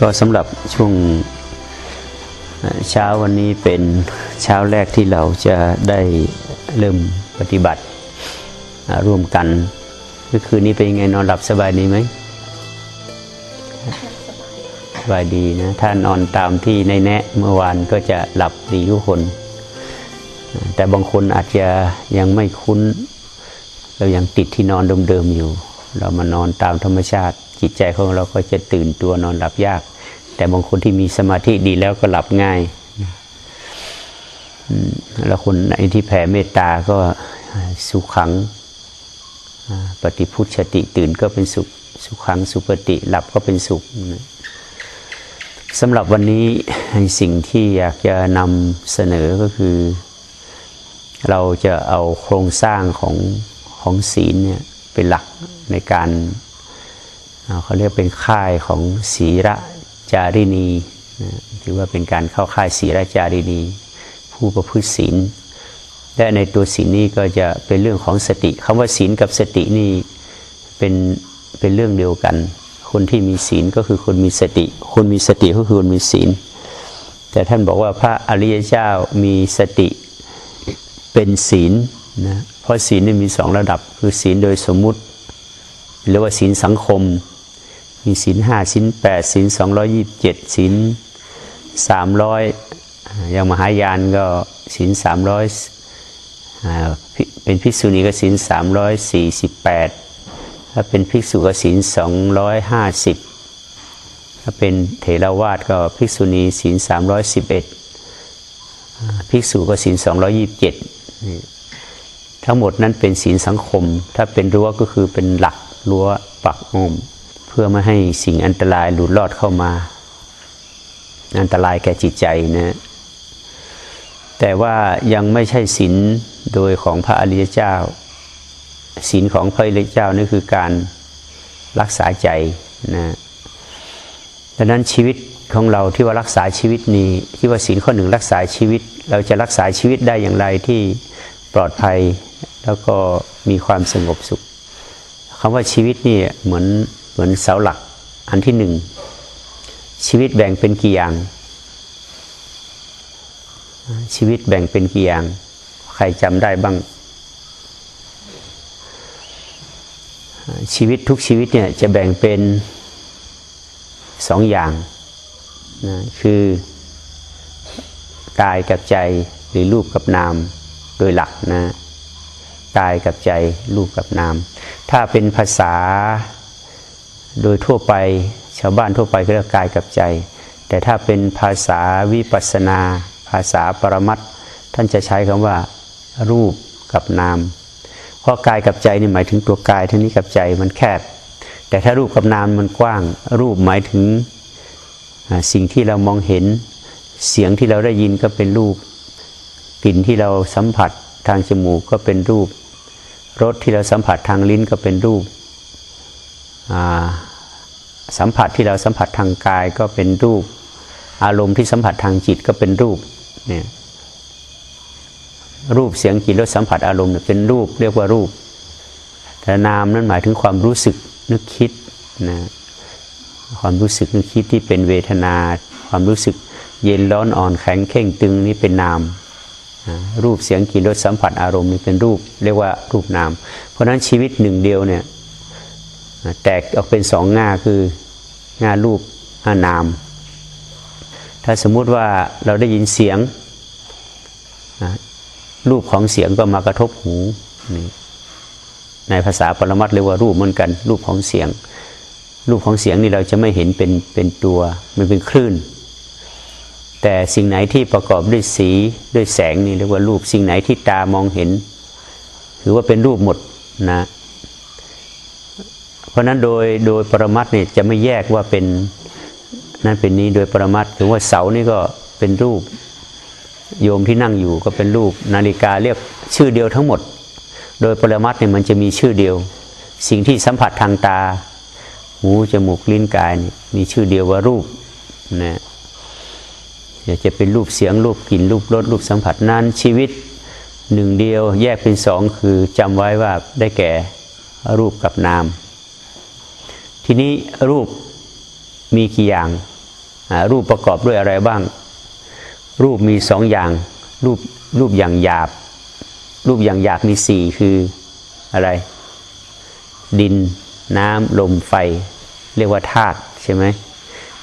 ก็สำหรับช่วงเช้าวันนี้เป็นเช้าแรกที่เราจะได้เริ่มปฏิบัติร่วมกันเมื่อคืนนี้เป็นยังไงนอนหลับสบายดีไหมสบายดีนะถ้านอนตามที่ในแนะเมื่อวานก็จะหลับดีทุกคน แต่บางคนอาจจะยังไม่คุ้น เรายังติดที่นอนเดิมๆอยู่ เรามานอนตามธรรมชาติจิตใจของเราก็จะตื่นตัวนอนหลับยาก แต่บางคนที่มีสมาธิดีแล้วก็หลับง่ายแล้วคนไหนที่แผ่เมตตาก็สุขขังปฏิพุทธชติตื่นก็เป็นสุขสุขขังสุปฏิหลับก็เป็นสุขสำหรับวันนี้สิ่งที่อยากจะนำเสนอก็คือ เราจะเอาโครงสร้างของของศีลเนี่ยเป็นหลักในการเขาเรียกเป็นค่ายของศีระ จารินีถือว่าเป็นการเข้าค่ายศีระจารินี ผู้ประพฤติศีลและในตัวศีลนี้ก็จะเป็นเรื่องของสติคำว่าศีลกับสตินี่เป็นเป็นเรื่องเดียวกัน คนที่มีศีลก็คือคนมีสติ คนมีสติก็คือคนมีศีล แต่ท่านบอกว่าพระอริยเจ้ามีสติเป็นศีลนะเพราะศีลนี่มีสองระดับ คือศีลโดยสมมุติ หรือว่าศีลสังคม มีศีลห้าศีลแปดศีลสองร้อยี่บเจ็ดศีลสามร้อยอย่างมหายานก็ศีลสามร้อยเป็นภิกษุณีก็ศีลสามร้อยสี่สิบแปดถ้าเป็นภิกษุก็ศีลสองร้อยห้าสิบถ้าเป็นเถรวาทก็ภิกษุณีศีลสามร้อยสิบเอ็ดภิกษุก็ศีลสองร้อยี่บเจ็ดทั้งหมดนั้นเป็นศีลสังคม ถ้าเป็นรั้วก็คือเป็นหลักรั้วปักอม พื่อไม่ให้สิ่งอันตรายหลุดรอดเข้ามา อันตรายแก่จิตใจนะแต่ว่ายังไม่ใช่ศีลโดยของพระอริยเจ้าศีลของพระอริยเจ้านี่คือการรักษาใจนะดังนั้นชีวิตของเราที่ว่ารักษาชีวิตนี้ที่ว่าศีลข้อหนึ่งรักษาชีวิต เราจะรักษาชีวิตได้อย่างไรที่ปลอดภัยแล้วก็มีความสงบสุขคำว่าชีวิตนี่เหมือน เหมือนเสาหลักอันที่หนึ่ง ชีวิตแบ่งเป็นกี่อย่าง ชีวิตแบ่งเป็นกี่อย่าง ใครจำได้บ้าง ชีวิตทุกชีวิตเนี่ยจะแบ่งเป็นสองอย่างนะคือกายกับใจหรือรูปกับนามโดยหลักนะกายกับใจรูปกับนาม ถ้าเป็นภาษา โดยทั่วไปชาวบ้านทั่วไปก็เรียกกายกับใจ แต่ถ้าเป็นภาษาวิปัสนา ภาษาปรมัตท่านจะใช้คำว่า รูปกับนาม เพราะกายกับใจนี่หมายถึงตัวกายท่านี้กับใจมันแคบ แต่ถ้ารูปกับนามมันกว้าง รูปหมายถึงสิ่งที่เรามองเห็น เสียงที่เราได้ยินก็เป็นรูป กลิ่นที่เราสัมผัสทางจมูกก็เป็นรูป รสที่เราสัมผัสทางลิ้นก็เป็นรูป สัมผัสที่เราสัมผัสทางกายก็เป็นรูป อารมณ์ที่สัมผัสทางจิตก็เป็นรูปเนี่ยรูปเสียงกลิ่นรสสัมผัสอารมณ์เป็นรูปเรียกว่ารูปแต่นามนั้นหมายถึงความรู้สึกนึกคิดนะความรู้สึกนึกคิดที่เป็นเวทนา ความรู้สึกเย็นร้อนอ่อนแข็งเข่งตึงนี่เป็นนามรูปเสียงกลิ่นรสสัมผัสอารมณ์นี่เป็นรูป เรียกว่ารูปนาม เพราะฉะนั้นชีวิตหนึ่งเดียวเนี่ย แตกออกเป็นสองง่าคือ ง่ารูปง่านาม ถ้าสมมุติว่าเราได้ยินเสียง รูปของเสียงก็มากระทบหูในภาษาปรมัตเรียกว่ารูปเหมือนกัน รูปของเสียง รูปของเสียงนี่เราจะไม่เห็นเป็นเป็นตัวมันเป็นคลื่น แต่สิ่งไหนที่ประกอบด้วยสีด้วยแสงนี่เรียกว่ารูป สิ่งไหนที่ตามองเห็นถือว่าเป็นรูปหมดนะ เพราะนั้นโดยโดยปรมัตเนี่ยจะไม่แยกว่าเป็นนั่นเป็นนี้โดยปรมัตถึงว่าเสานี่ก็เป็นรูป โยมที่นั่งอยู่ก็เป็นรูป นาฬิกาเรียกชื่อเดียวทั้งหมด โดยปรมัตเนี่ยมันจะมีชื่อเดียว สิ่งที่สัมผัสทางตา หูจมูกลิ้นกายมีชื่อเดียวว่ารูปนะจะเป็นรูปเสียงรูปกลิ่นรูปรสรูปสัมผัสนั้นชีวิตหนึ่งเดียวแยกเป็นสองคือจำไว้ว่าได้แก่รูปกับนาม ทีนี้รูปมีกี่อย่าง รูปประกอบด้วยอะไรบ้าง รูปมีสองอย่าง รูปรูปอย่างหยาบ รูปอย่างหยาบมีสี่คืออะไร ดินน้ำลมไฟ เรียกว่าธาตุใช่ไหม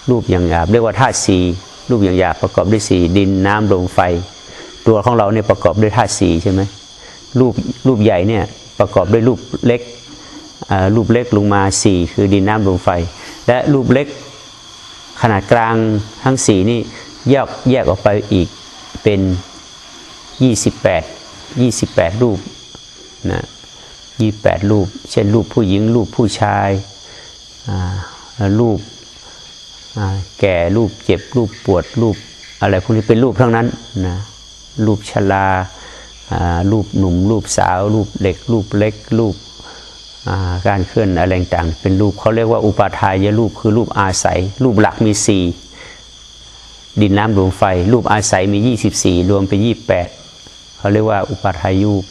รูปอย่างหยาบ เรียกว่าธาตุสี่รูปอย่างหยาบประกอบด้วยสี่ดินน้ำลมไฟ ตัวของเราเนี่ยประกอบด้วยธาตุสี่ใช่ไหมรูปรูปใหญ่เนี่ยประกอบด้วยรูปเล็ก รูปเล็กลงมาสี่คือดินน้ำลมไฟ และรูปเล็กขนาดกลางทั้งสี่นี่แยกแยกออกไปอีกเป็นยี่สิบแปดยี่สิบแปดรูปนะยี่แปดรูป เช่นรูปผู้หญิง รูปผู้ชายรูปแก่รูปเจ็บรูปปวดรูปอะไรพวกนี้เป็นรูปทั้งนั้นนะรูปชรารูปหนุ่ม รูปสาว รูปเด็ก รูปเล็ก รูป การเคลื่อนอะไรต่างเป็นรูปเขาเรียกว่าอุปาทายรูปคือรูปอาศัย รูปหลักมีสี่ดินน้ำลมไฟ รูปอาศัยมี 24 รวมเป็น28เขาเรียกว่าอุปาทายูป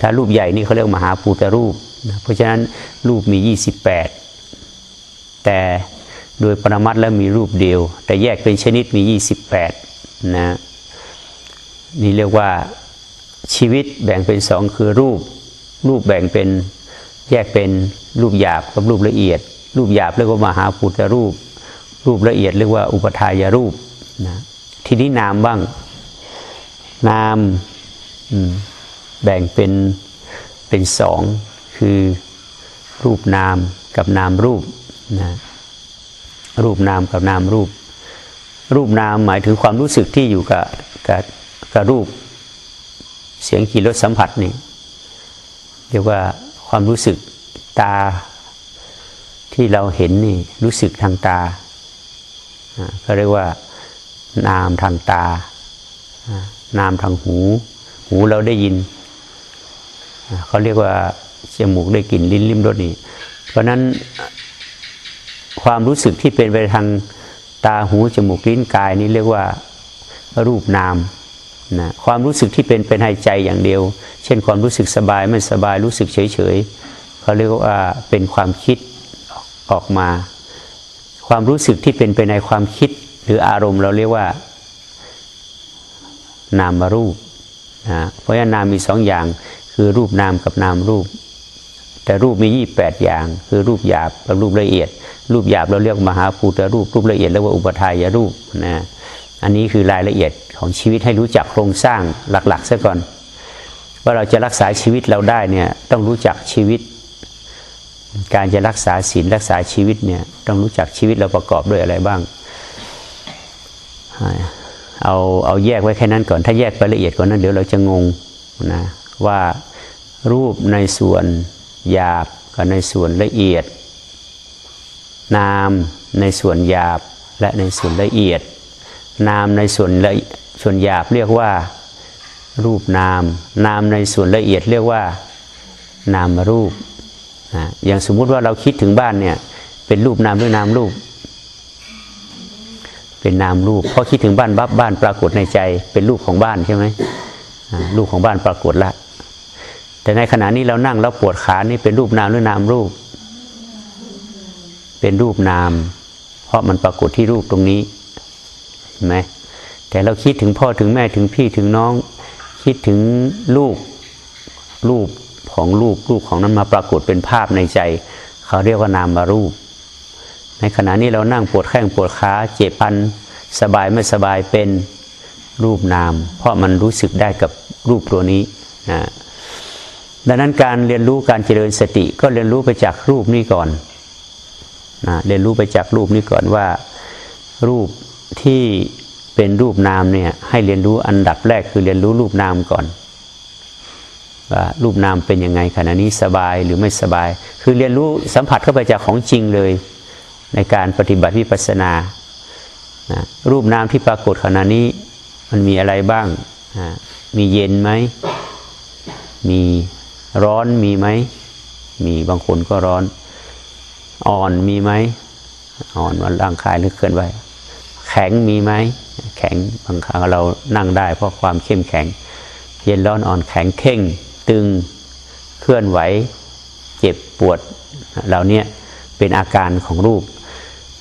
ถ้ารูปใหญ่นี่เขาเรียกมหาภูตรูปนะเพราะฉะนั้นรูปมี 28 แต่โดยปรมัตแล้วมีรูปเดียว แต่แยกเป็นชนิดมี 28นะนี่เรียกว่าชีวิตแบ่งเป็นสองคือรูป รูปแบ่งเป็น แยกเป็นรูปหยาบกับรูปละเอียด รูปหยาบเรียกว่ามหาพุทธรูป รูปละเอียดเรียกว่าอุปทายรูปนะทีนี้นามบ้าง นามอืมแบ่งเป็นเป็นสองคือรูปนามกับนามรูปนะรูปนามกับนามรูป รูปนามหมายถึงความรู้สึกที่อยู่กับกับกับรูป เสียงกลิ่นรสสัมผัสนี่เรียกว่า ความรู้สึกตาที่เราเห็นนี่รู้สึกทางตาอ่าก็เรียกว่านามทางตา นามทางหู หูเราได้ยิน เขาเรียกว่าจมูกได้กลิ่นลิ้นลิ้มรสนี่ เพราะฉะนั้นความรู้สึกที่เป็นไปทางตาหูจมูกลิ้นกายนี้เรียกว่ารูปนาม นะความรู้สึกที่เป็นเป็นหายใจอย่างเดียว เช่นความรู้สึกสบายไม่สบายรู้สึกเฉยเฉยเขาเรียกว่าเป็นความคิดออกมา ความรู้สึกที่เป็นไปในความคิดหรืออารมณ์เราเรียกว่า นามรูปนะเพราะฉะนั้นนามมีสองอย่างคือรูปนามกับนามรูป แต่รูปมียี่แปดอย่าง คือรูปหยาบกับรูปละเอียด รูปหยาบเราเรียกมหาภูตรูป รูปละเอียดเรียกว่าอุปทายรูปนะ อันนี้คือรายละเอียดของชีวิตให้รู้จักโครงสร้างหลักๆซะก่อน ว่าเราจะรักษาชีวิตเราได้เนี่ยต้องรู้จักชีวิต การจะรักษาศีลรักษาชีวิตเนี่ยต้องรู้จักชีวิตเราประกอบด้วยอะไรบ้าง เอาเอาแยกไว้แค่นั้นก่อนถ้าแยกไปละเอียดกว่านั้นเดี๋ยวเราจะงงนะว่ารูปในส่วนหยาบกับในส่วนละเอียด นามในส่วนหยาบและในส่วนละเอียด นามในส่วนละส่วนหยาบเรียกว่า รูปนาม นามในส่วนละเอียดเรียกว่า นามรูปนะอย่างสมมุติว่าเราคิดถึงบ้านเนี่ยเป็นรูปนามหรือนามรูป เป็นนามรูปพอคิดถึงบ้านบับบ้านปรากฏในใจ เป็นรูปของบ้านใช่ไหมรูปของบ้านปรากฏละแต่ในขณะนี้เรานั่งแล้วปวดขานี่เป็นรูปนามหรือนามรูป เป็นรูปนาม เพราะมันปรากฏที่รูปตรงนี้ ไหมแต่เราคิดถึงพ่อถึงแม่ถึงพี่ถึงน้อง คิดถึงลูกรูปของลูกรูปของนั้นมาปรากฏเป็นภาพในใจ เขาเรียกว่านามารูป ในขณะนี้เรานั่งปวดแข้งปวดขาเจ็บปันสบายไม่สบายเป็นรูปนาม เพราะมันรู้สึกได้กับรูปตัวนี้นะดังนั้นการเรียนรู้การเจริญสติ ก็เรียนรู้ไปจากรูปนี้ก่อนนะเรียนรู้ไปจากรูปนี้ก่อนว่า รูป ที่เป็นรูปนามเนี่ยให้เรียนรู้อันดับแรกคือเรียนรู้รูปนามก่อนว่ารูปนามเป็นยังไงขณะนี้สบายหรือไม่สบาย คือเรียนรู้สัมผัสเข้าไปจากของจริงเลย ในการปฏิบัติวิปัสสนานะรูปนามที่ปรากฏขณะนี้มันมีอะไรบ้างนะมีเย็นไหม มีร้อนมีไหม มีบางคนก็ร้อน อ่อนมีไหม อ่อนวันร่างกายหรือเคลื่อนไหว แข็งมีไหมแข็งบางครั้งเรานั่งได้ เพราะความเข้มแข็ง เย็นร้อนอ่อนแข็งเข่ง ตึงเคลื่อนไหว เจ็บปวดเหล่านี้เป็นอาการของรูป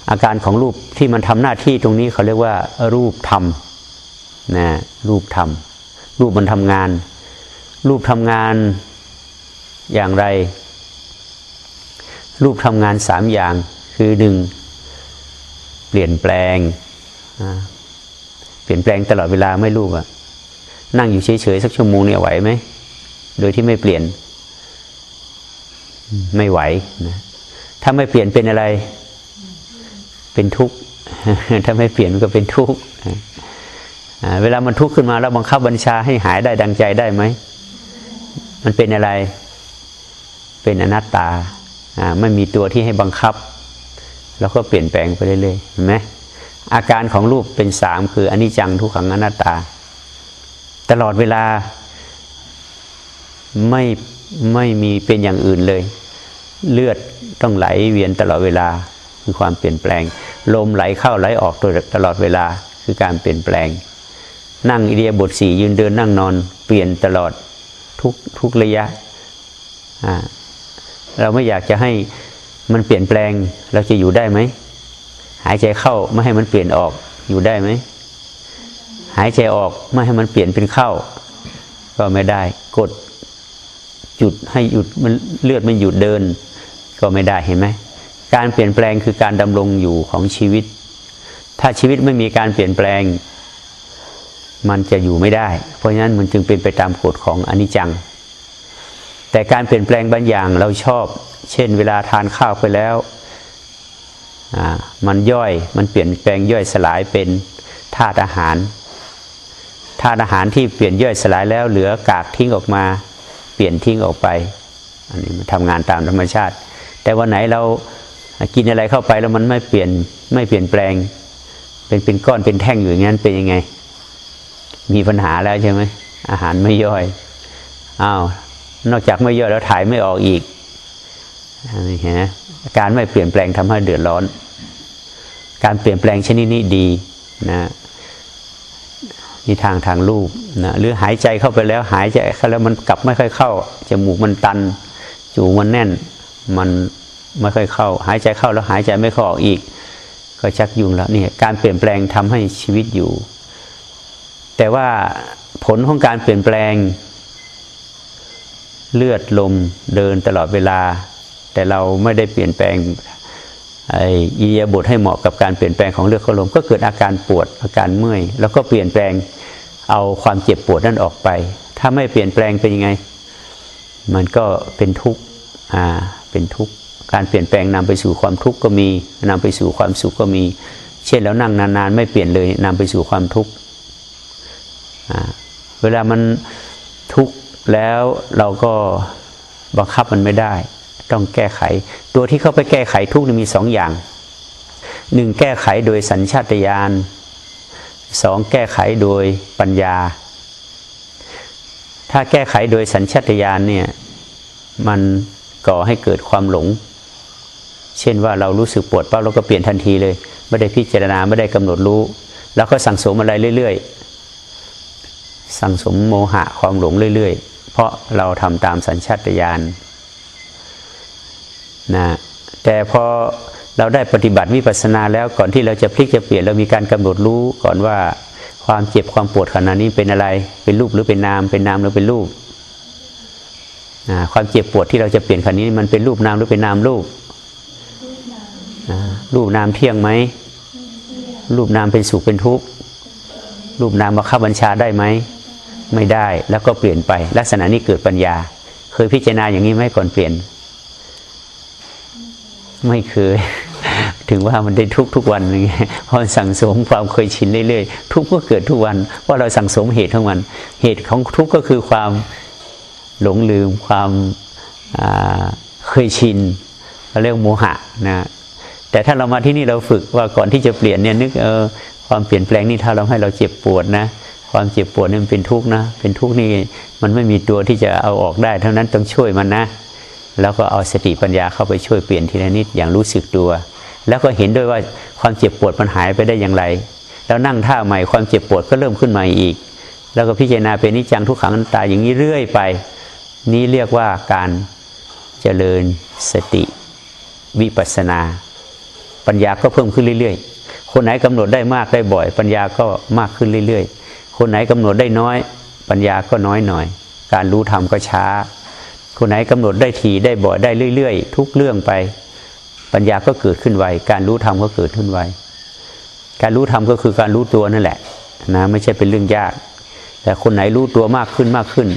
อาการของรูปที่มันทำหน้าที่ตรงนี้เขาเรียกว่า รูปธรรมนะรูปธรรม รูปมันทำงาน รูปทำงานอย่างไร รูปทำงานสามอย่างคือหนึ่งเปลี่ยนแปลง เปลี่ยนแปลงตลอดเวลาไม่รูปอะนั่งอยู่เฉยๆสักชั่วโมงเนี่ยไหวไหม โดยที่ไม่เปลี่ยน ไม่ไหวนะถ้าไม่เปลี่ยนเป็นอะไร เป็นทุกข์ถ้าไม่เปลี่ยนมันก็เป็นทุกข์เวลามันทุกข์ขึ้นมาแล้วบังคับบัญชาให้หายได้ดังใจได้ไหม มันเป็นอะไร เป็นอนัตตาไม่มีตัวที่ให้บังคับ แล้วก็เปลี่ยนแปลงไปเรื่อยๆเห็นไหม อาการของรูปเป็นสามคืออนิจจังทุกขังอนัตตา ตลอดเวลาไม่ไม่มีเป็นอย่างอื่นเลย เลือดต้องไหลเวียนตลอดเวลาคือความเปลี่ยนแปลง ลมไหลเข้าไหลออกตลอดเวลาคือการเปลี่ยนแปลง นั่งอิเดียบทสี่ยืนเดินนั่งนอนเปลี่ยนตลอดทุกทุกระยะ เราไม่อยากจะให้มันเปลี่ยนแปลงเราจะอยู่ได้ไหม หายใจเข้าไม่ให้มันเปลี่ยนออกอยู่ได้ไหมหายใจออกไม่ให้มันเปลี่ยนเป็นเข้า ก็ไม่ได้ กดหยุดให้หยุดมันเลือดมันหยุดเดิน ก็ไม่ได้เห็นไหมการเปลี่ยนแปลงคือการดำรงอยู่ของชีวิต ถ้าชีวิตไม่มีการเปลี่ยนแปลง มันจะอยู่ไม่ได้ เพราะฉะนั้นมันจึงเป็นไปตามกฎของอนิจจัง แต่การเปลี่ยนแปลงบางอย่างเราชอบ เช่น เวลาทานข้าวไปแล้ว มันย่อยมันเปลี่ยนแปลงย่อยสลายเป็นธาตุอาหารธาตุอาหารที่เปลี่ยนย่อยสลายแล้วเหลือกากทิ้งออกมาเปลี่ยนทิ้งออกไป อันนี้มันทำงานตามธรรมชาติ แต่วันไหนเรากินอะไรเข้าไปแล้วมันไม่เปลี่ยนไม่เปลี่ยนแปลง เป็นเป็นก้อนเป็นแท่งอยู่อย่างนั้นเป็นยังไง มีปัญหาแล้วใช่ไหมอาหารไม่ย่อยอ้าวนอกจากไม่ย่อยแล้วถ่ายไม่ออกอีก นี่ฮะการไม่เปลี่ยนแปลงทำให้เดือดร้อน การเปลี่ยนแปลงชนิดนี้ดีนะนี่ทางทางรูปนะหรือหายใจเข้าไปแล้วหายใจเข้าแล้วมันกลับไม่ค่อยเข้าจมูกมันตันจูมันแน่น มันไม่ค่อยเข้า หายใจเข้าแล้วหายใจไม่เข้าออกอีก ก็ชักยุ่งแล้วนี่การเปลี่ยนแปลงทำให้ชีวิตอยู่ แต่ว่าผลของการเปลี่ยนแปลง เลือดลมเดินตลอดเวลา แต่เราไม่ได้เปลี่ยนแปลงอ้อิยาบทให้เหมาะกับการเปลี่ยนแปลงของเลือดข้าลมก็เกิดอาการปวดอาการเมื่อย แล้วก็เปลี่ยนแปลงเอาความเจ็บปวดนั่นออกไป ถ้าไม่เปลี่ยนแปลงเป็นยังไง มันก็เป็นทุกข์อ่าเป็นทุกข์การเปลี่ยนแปลงนำไปสู่ความทุกข์ก็มีนำไปสู่ความสุขก็มี เช่นแล้วนั่งนานๆ ไม่เปลี่ยนเลยนำไปสู่ความทุกข์เวลามันทุกข์แล้วเราก็บังคับมันไม่ได้ ต้องแก้ไข ตัวที่เข้าไปแก้ไขทุกมีสองอย่างหนึ่งแก้ไขโดยสัญชาตญาณสองแก้ไขโดยปัญญา ถ้าแก้ไขโดยสัญชาตญาณเนี่ยมันก่อให้เกิดความหลง เช่นว่าเรารู้สึกปวดปั๊บเราก็เปลี่ยนทันทีเลย ไม่ได้พิจารณาไม่ได้กำหนดรู้ แล้วก็สั่งสมอะไรเรื่อย ๆ สั่งสมโมหะความหลงเรื่อย ๆ เพราะเราทำตามสัญชาตญาณ นะแต่พอเราได้ปฏิบัติวิปัสสนาแล้วก่อนที่เราจะพลิกจะเปลี่ยนเรามีการกำหนดรู้ก่อนว่าความเจ็บความปวดขณะนี้เป็นอะไร เป็นรูปหรือเป็นนาม เป็นนามหรือเป็นรูปความเจ็บปวดที่เราจะเปลี่ยนขณะนี้มันเป็นรูปนามหรือเป็นนามรูปรูปนามเที่ยงไหมรูปนามเป็นสุขเป็นทุกข์รูปนามมาข้าบัญชาได้ไหมไม่ได้แล้วก็เปลี่ยนไป ลักษณะนี้เกิดปัญญา เคยพิจารณาอย่างนี้ไหมก่อนเปลี่ยน ไม่เคย ถึงว่ามันได้ทุกทุกวันอย่างเงี้ยพอสั่งสมความเคยชินเรื่อยๆ ทุกก็เกิดทุกวันเพราเราสั่งสมเหตุทั้งวัน เหตุของทุกก็คือความหลงลืม ความเคยชินเรียกโมหะนะแต่ถ้าเรามาที่นี่เราฝึกว่าก่อนที่จะเปลี่ยนเนี่ยนึกเออความเปลี่ยนแปลงนี่ถ้าเราให้เราเจ็บปวดนะ ความเจ็บปวดนี่มันเป็นทุกข์นะ เป็นทุกข์นี่มันไม่มีตัวที่จะเอาออกได้ เท่านั้นต้องช่วยมันนะ แล้วก็เอาสติปัญญาเข้าไปช่วยเปลี่ยนทีละนิดอย่างรู้สึกตัว แล้วก็เห็นด้วยว่าความเจ็บปวดมันหายไปได้อย่างไร แล้วนั่งท่าใหม่ความเจ็บปวดก็เริ่มขึ้นม่อีก แล้วก็พิจารณาเป็นนิจังทุกขังตาอย่างนี้เรื่อยไป นี้เรียกว่าการเจริญสติ วิปัสนาปปัญญาก็เพิ่มขึ้นเรื่อยๆ คนไหนกำหนดได้มากได้บ่อย ปัญญาก็มากขึ้นเรื่อยๆ คนไหนกำหนดได้น้อย ปัญญาก็น้อยหน่อย การรู้ธรรมก็ช้า คนไหนกำหนดได้ทีได้บ่อยได้เรื่อย ๆ ทุกเรื่องไป ปัญญาก็เกิดขึ้นไวการรู้ธรรมก็เกิดขึ้นไวการรู้ธรรมก็คือการรู้ตัวนั่นแหละนะไม่ใช่เป็นเรื่องยาก แต่คนไหนรู้ตัวมากขึ้นมากขึ้น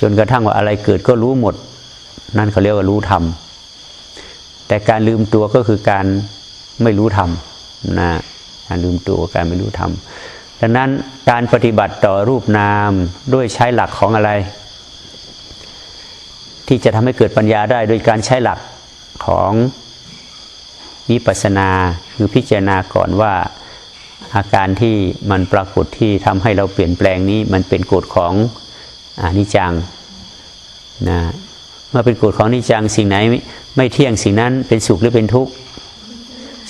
จนกระทั่งว่าอะไรเกิดก็รู้หมด นั่นเขาเรียกว่ารู้ธรรมแต่การลืมตัวก็คือการไม่รู้ธรรมนะการลืมตัวการไม่รู้ธรรมดังนั้นการปฏิบัติต่อรูปนามด้วยใช้หลักของอะไร ที่จะทำให้เกิดปัญญาได้โดยการใช้หลักของวิปัสนาคือพิจารณาก่อนว่าอาการที่มันปรากฏที่ทำให้เราเปลี่ยนแปลงนี้มันเป็นกฎของอนิจจังนะเมื่อเป็นกฎของอนิจจังสิ่งไหนไม่เที่ยงสิ่งนั้นเป็นสุขหรือเป็นทุกข์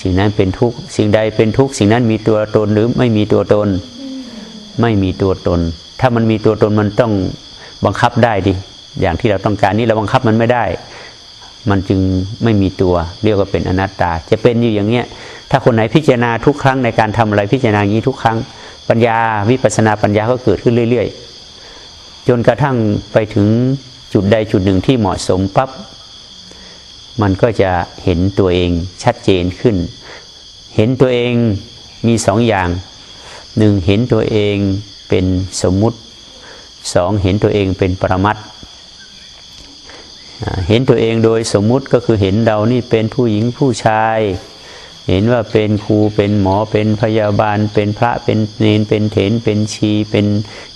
สิ่งนั้นเป็นทุกข์สิ่งใดเป็นทุกข์สิ่งนั้นมีตัวตนหรือไม่มีตัวตน ไม่มีตัวตน ถ้ามันมีตัวตนมันต้องบังคับได้ดิ อย่างที่เราต้องการนี่เราบังคับมันไม่ได้ มันจึงไม่มีตัวเรียกว่าเป็นอนัตตา จะเป็นอยู่อย่างเงี้ยถ้าคนไหนพิจารณาทุกครั้งในการทำอะไรพิจารณาอย่างนี้ทุกครั้ง ปัญญาวิปัสนาปัญญาก็เกิดขึ้นเรื่อยๆ จนกระทั่งไปถึงจุดใดจุดหนึ่งที่เหมาะสมปับ๊บมันก็จะเห็นตัวเองชัดเจนขึ้น เห็นตัวเองมีสองอย่างหนึ่งเห็นตัวเองเป็นสมมุติสองเห็นตัวเองเป็นปรมัต เห็นตัวเองโดยสมมุติก็คือเห็นเรานี่เป็นผู้หญิงผู้ชาย เห็นว่าเป็นครูเป็นหมอเป็นพยาบาล เป็นพระเป็นเนนเป็นเถนเป็นชี เป็น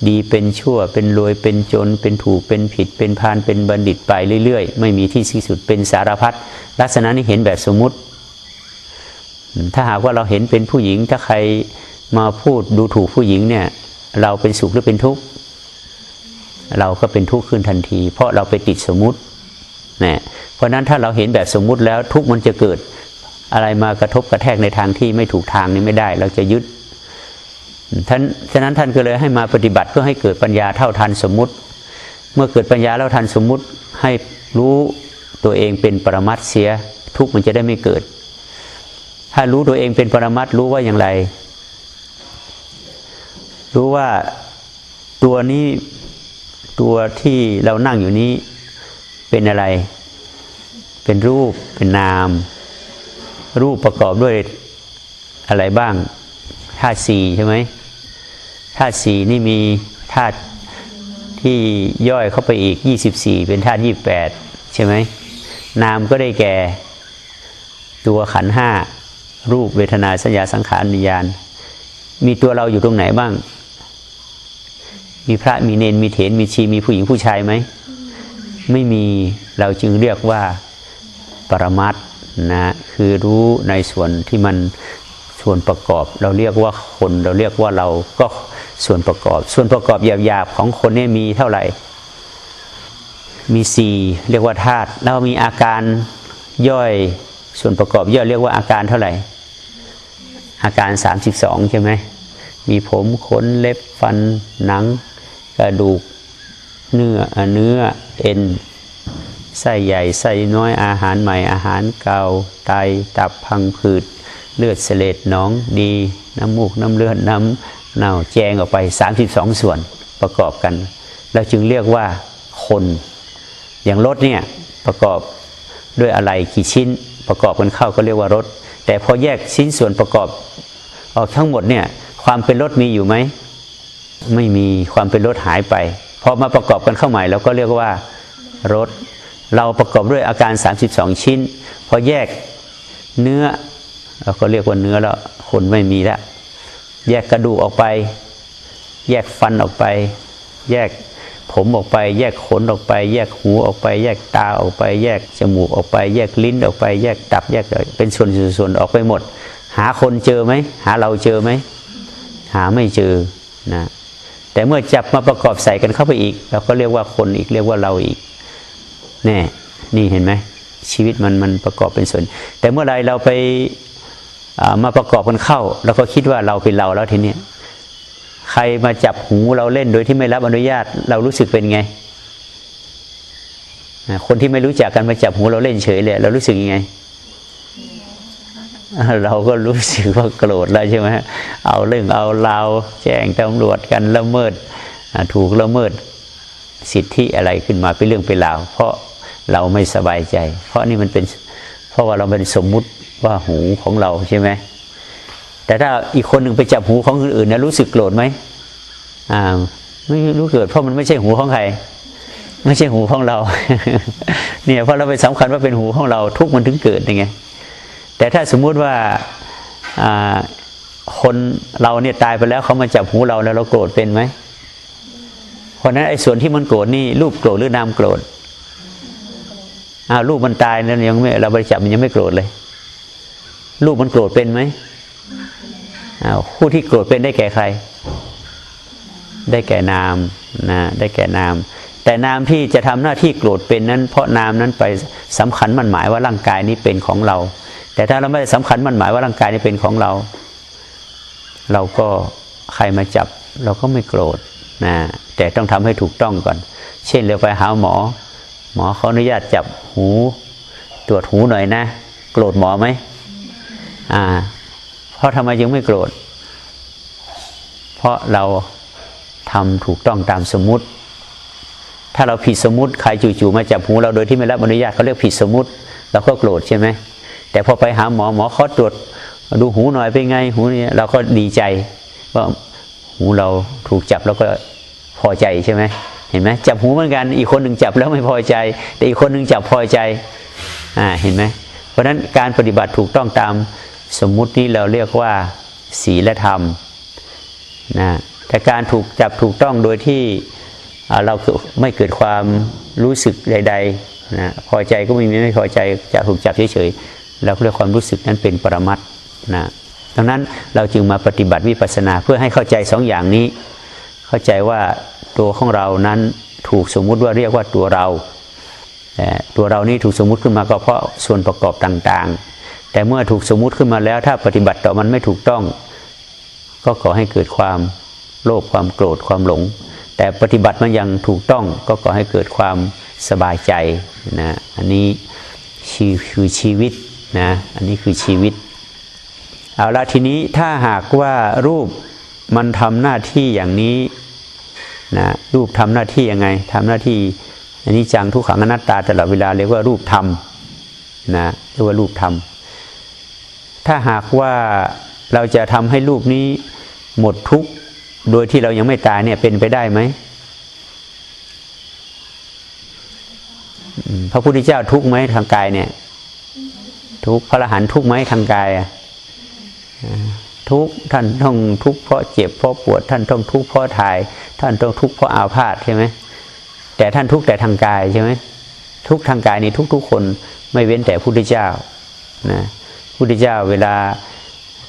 ดีเป็นชั่ว เป็นรวยเป็นจน เป็นถูกเป็นผิด เป็นพานเป็นบัณฑิตไปเรื่อยๆ ไม่มีที่สิ้นสุดเป็นสารพัดลักษณะนี้เห็นแบบสมมุติ ถ้าหากว่าเราเห็นเป็นผู้หญิงถ้าใครมาพูดดูถูกผู้หญิงเนี่ยเราเป็นสุขหรือเป็นทุกข์เราก็เป็นทุกข์ขึ้นทันที เพราะเราไปติดสมมุติ นะเพราะนั้นถ้าเราเห็นแบบสมมุติแล้วทุกมันจะเกิดอะไรมากระทบกระแทกในทางที่ไม่ถูกทางนี้ไม่ได้ เราจะยึดท่านฉะนั้นท่านก็เลยให้มาปฏิบัติเพื่อให้เกิดปัญญาเท่าทันสมมุติ เมื่อเกิดปัญญาแล้วทันสมมุติให้รู้ตัวเองเป็นปรมัตเสีย ทุกมันจะได้ไม่เกิด ถ้ารู้ตัวเองเป็นปรมัตรู้ว่าอย่างไร รู้ว่าตัวนี้ตัวที่เรานั่งอยู่นี้ เป็นอะไร เป็นรูป เป็นนาม รูปประกอบด้วยอะไรบ้างธาตุสี่ใช่ไหมธาตุสี่นี่มีธาตุที่ย่อยเข้าไปอีกยี่สิบสี่เป็นธาตุยี่แปดใช่ไหมนามก็ได้แก่ตัวขันห้ารูปเวทนาสัญญาสังขารวิญญาณ มีตัวเราอยู่ตรงไหนบ้าง มีพระมีเนนมีเถนมีชีมีผู้หญิงผู้ชายไหม ไม่มีเราจึงเรียกว่าปรมัตนะคือรู้ในส่วนที่มันส่วนประกอบ เราเรียกว่าคนเราเรียกว่าเราก็ส่วนประกอบ ส่วนประกอบหยาบๆของคนนี่มีเท่าไหร่ มีสี่เรียกว่าธาตุแล้วมีอาการย่อยส่วนประกอบย่อยเรียกว่าอาการเท่าไหร่ อาการสามสิบสองใช่ไหมมีผมขนเล็บฟันหนัง กระดูก เนื้อเนื้อเอ็นไส้ใหญ่ไส้น้อยอาหารใหม่อาหารเก่าไตตับพังผืด เลือดเสลดน้องดี น้ำมูกน้ำเลือดน้ำเน่าแจงออกไป 32 ส่วนประกอบกันเราจึงเรียกว่าคน อย่างรถเนี่ยประกอบด้วยอะไรกี่ชิ้นประกอบกันเข้าก็เรียกว่ารถ แต่พอแยกชิ้นส่วนประกอบออกทั้งหมดเนี่ยความเป็นรถมีอยู่ไหมไม่มีความเป็นรถหายไป พอมาประกอบกันเข้าใหม่เราก็เรียกว่ารถเราประกอบด้วยอาการ 32 ชิ้น พอแยกเนื้อเราก็เรียกว่าเนื้อแล้วคนไม่มีแล้วแยกกระดูกออกไป แยกฟันออกไป แยกผมออกไป แยกขนออกไป แยกหูออกไป แยกตาออกไป แยกจมูกออกไป แยกลิ้นออกไป แยกตับแยกเป็นส่วนๆออกไปหมด หาคนเจอไหมหาเราเจอไหมหาไม่เจอนะ แต่เมื่อจับมาประกอบใส่กันเข้าไปอีก เราก็เรียกว่าคนอีกเรียกว่าเราอีกแน่นี่เห็นไหมชีวิตมันมันประกอบเป็นส่วน แต่เมื่อไรเราไปมาประกอบกันเข้าเราก็คิดว่าเราเป็นเราแล้วทีนี้ใครมาจับหูเราเล่นโดยที่ไม่รับอนุญาต เรารู้สึกเป็นไง คนที่ไม่รู้จักกันมาจับหูเราเล่นเฉยเลยเรารู้สึกยังไง เราก็รู้สึกว่าโกรธแล้วใช่ไหมเอาเรื่องเอาราวแจ้งตำรวจกันละเมิดถูกละเมิดสิทธิอะไรขึ้นมาเป็นเรื่องเป็นราวเพราะเราไม่สบายใจ เพราะนี่มันเป็นเพราะว่าเราเป็นสมมุติว่าหูของเราใช่ไหมแต่ถ้าอีกคนหนึ่งไปจับหูของคนอื่นนะรู้สึกโกรธไหมอ่าไม่รู้เกิด เพราะมันไม่ใช่หูของใคร ไม่ใช่หูของเรา เนี่ยเพราะเราไปสำคัญว่าเป็นหูของเราทุกมันถึงเกิดยังไง แต่ถ้าสมมุติว่าคนเราเนี่ยตายไปแล้วเขามาจับหูเราแล้วเราโกรธเป็นไหมเพราะนั้นไอ้ส่วนที่มันโกรธนี่รูปโกรธหรือนามโกรธอ้าวรูปมันตายแล้วยังไม่เราบริจับมันยังไม่โกรธเลย รูปมันโกรธเป็นไหมอ้าวผู้ที่โกรธเป็นได้แก่ใคร ได้แก่นามนะได้แก่นาม แต่นามที่จะทำหน้าที่โกรธเป็นนั้น เพราะนามนั้นไปสำคัญมันหมายว่าร่างกายนี้เป็นของเรา แต่ถ้าเราไม่สำคัญมันหมายว่าร่างกายนี้เป็นของเรา เราก็ใครมาจับ เราก็ไม่โกรธนะแต่ต้องทำให้ถูกต้องก่อน เช่นเราไปหาหมอ หมอเขาอนุญาตจับหู ตรวจหูหน่อยนะ โกรธหมอไหมอ่า เพราะทำไมยังไม่โกรธ เพราะเราทำถูกต้องตามสมมติถ้าเราผิดสมมติใครจู่ๆมาจับหูเราโดยที่ไม่รับอนุญาตเขาเรียกผิดสมมติเราก็โกรธใช่ไหม แต่พอไปหาหมอหมอเขาตรวจดูหูหน่อยเป็นไง หูนี่เราก็ดีใจว่าหูเราถูกจับแล้วก็พอใจใช่ไหมเห็นไหมจับหูเหมือนกัน อีกคนหนึ่งจับแล้วไม่พอใจ แต่อีกคนหนึ่งจับพอใจอ่าเห็นไหมเพราะฉะนั้นการปฏิบัติถูกต้องตามสมมุตินี้เราเรียกว่าศีลธรรมนะแต่การถูกจับถูกต้องโดยที่เราไม่เกิดความรู้สึกใดๆนะพอใจก็ไม่มีไม่พอใจจะถูกจับเฉยๆ เราเรียกความรู้สึกนั้นเป็นปรมัตนะดังนั้นเราจึงมาปฏิบัติวิปัสสนาเพื่อให้เข้าใจสองอย่างนี้ เข้าใจว่าตัวของเรานั้นถูกสมมุติว่าเรียกว่าตัวเราแต่ตัวเรานี่ถูกสมมุติขึ้นมาก็เพราะส่วนประกอบต่างๆ แต่เมื่อถูกสมมุติขึ้นมาแล้ว ถ้าปฏิบัติต่อมันไม่ถูกต้อง ก็ก่อให้เกิดความโลภความโกรธความหลง แต่ปฏิบัติมันยังถูกต้องก็ก่อให้เกิดความสบายใจนะอันนี้คือชีวิต นะอันนี้คือชีวิต เอาละทีนี้ถ้าหากว่ารูปมันทำหน้าที่อย่างนี้นะรูปทำหน้าที่ยังไงทำหน้าที่อันนี้จังทุกขังอนัตตาตลอดเวลาเรียกว่ารูปธรรมนะเรียกว่ารูปธรรมถ้าหากว่าเราจะทำให้รูปนี้หมดทุกโดยที่เรายังไม่ตายเนี่ยเป็นไปได้ไหมพระพุทธเจ้าทุกไหมทางกายเนี่ย ทุกพระอรหันต์ทุกไหมทางกายอะทุกท่านต้องทุกเพราะเจ็บเพราะปวด ท่านต้องทุกเพราะถ่าย ท่านต้องทุกเพราะอาพาธใช่ไหมแต่ท่านทุกแต่ทางกายใช่ไหมทุกทางกายนี่ทุกทุกคนไม่เว้นแต่พุทธเจ้านะพุทธเจ้าเวลา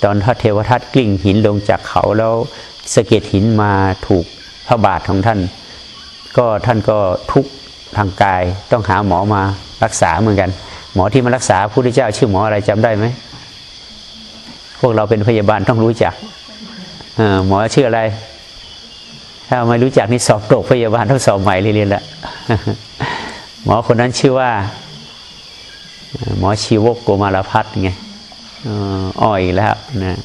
ตอนพระเทวทัตกลิ้งหินลงจากเขาแล้วสะเก็ดหินมาถูกพระบาทของท่าน ก็ท่านก็ทุกทางกายต้องหาหมอมารักษาเหมือนกัน หมอที่มารักษาพระพุทธเจ้า ชื่อหมออะไรจำได้ไหมพวกเราเป็นพยาบาลต้องรู้จักหมอชื่ออะไร ถ้าไม่รู้จักนี่สอบตกพยาบาลต้องสอบใหม่เรียนละหมอคนนั้นชื่อว่า หมอชีวกโกมารพัฒน์ไงอ้อยแล้วนะ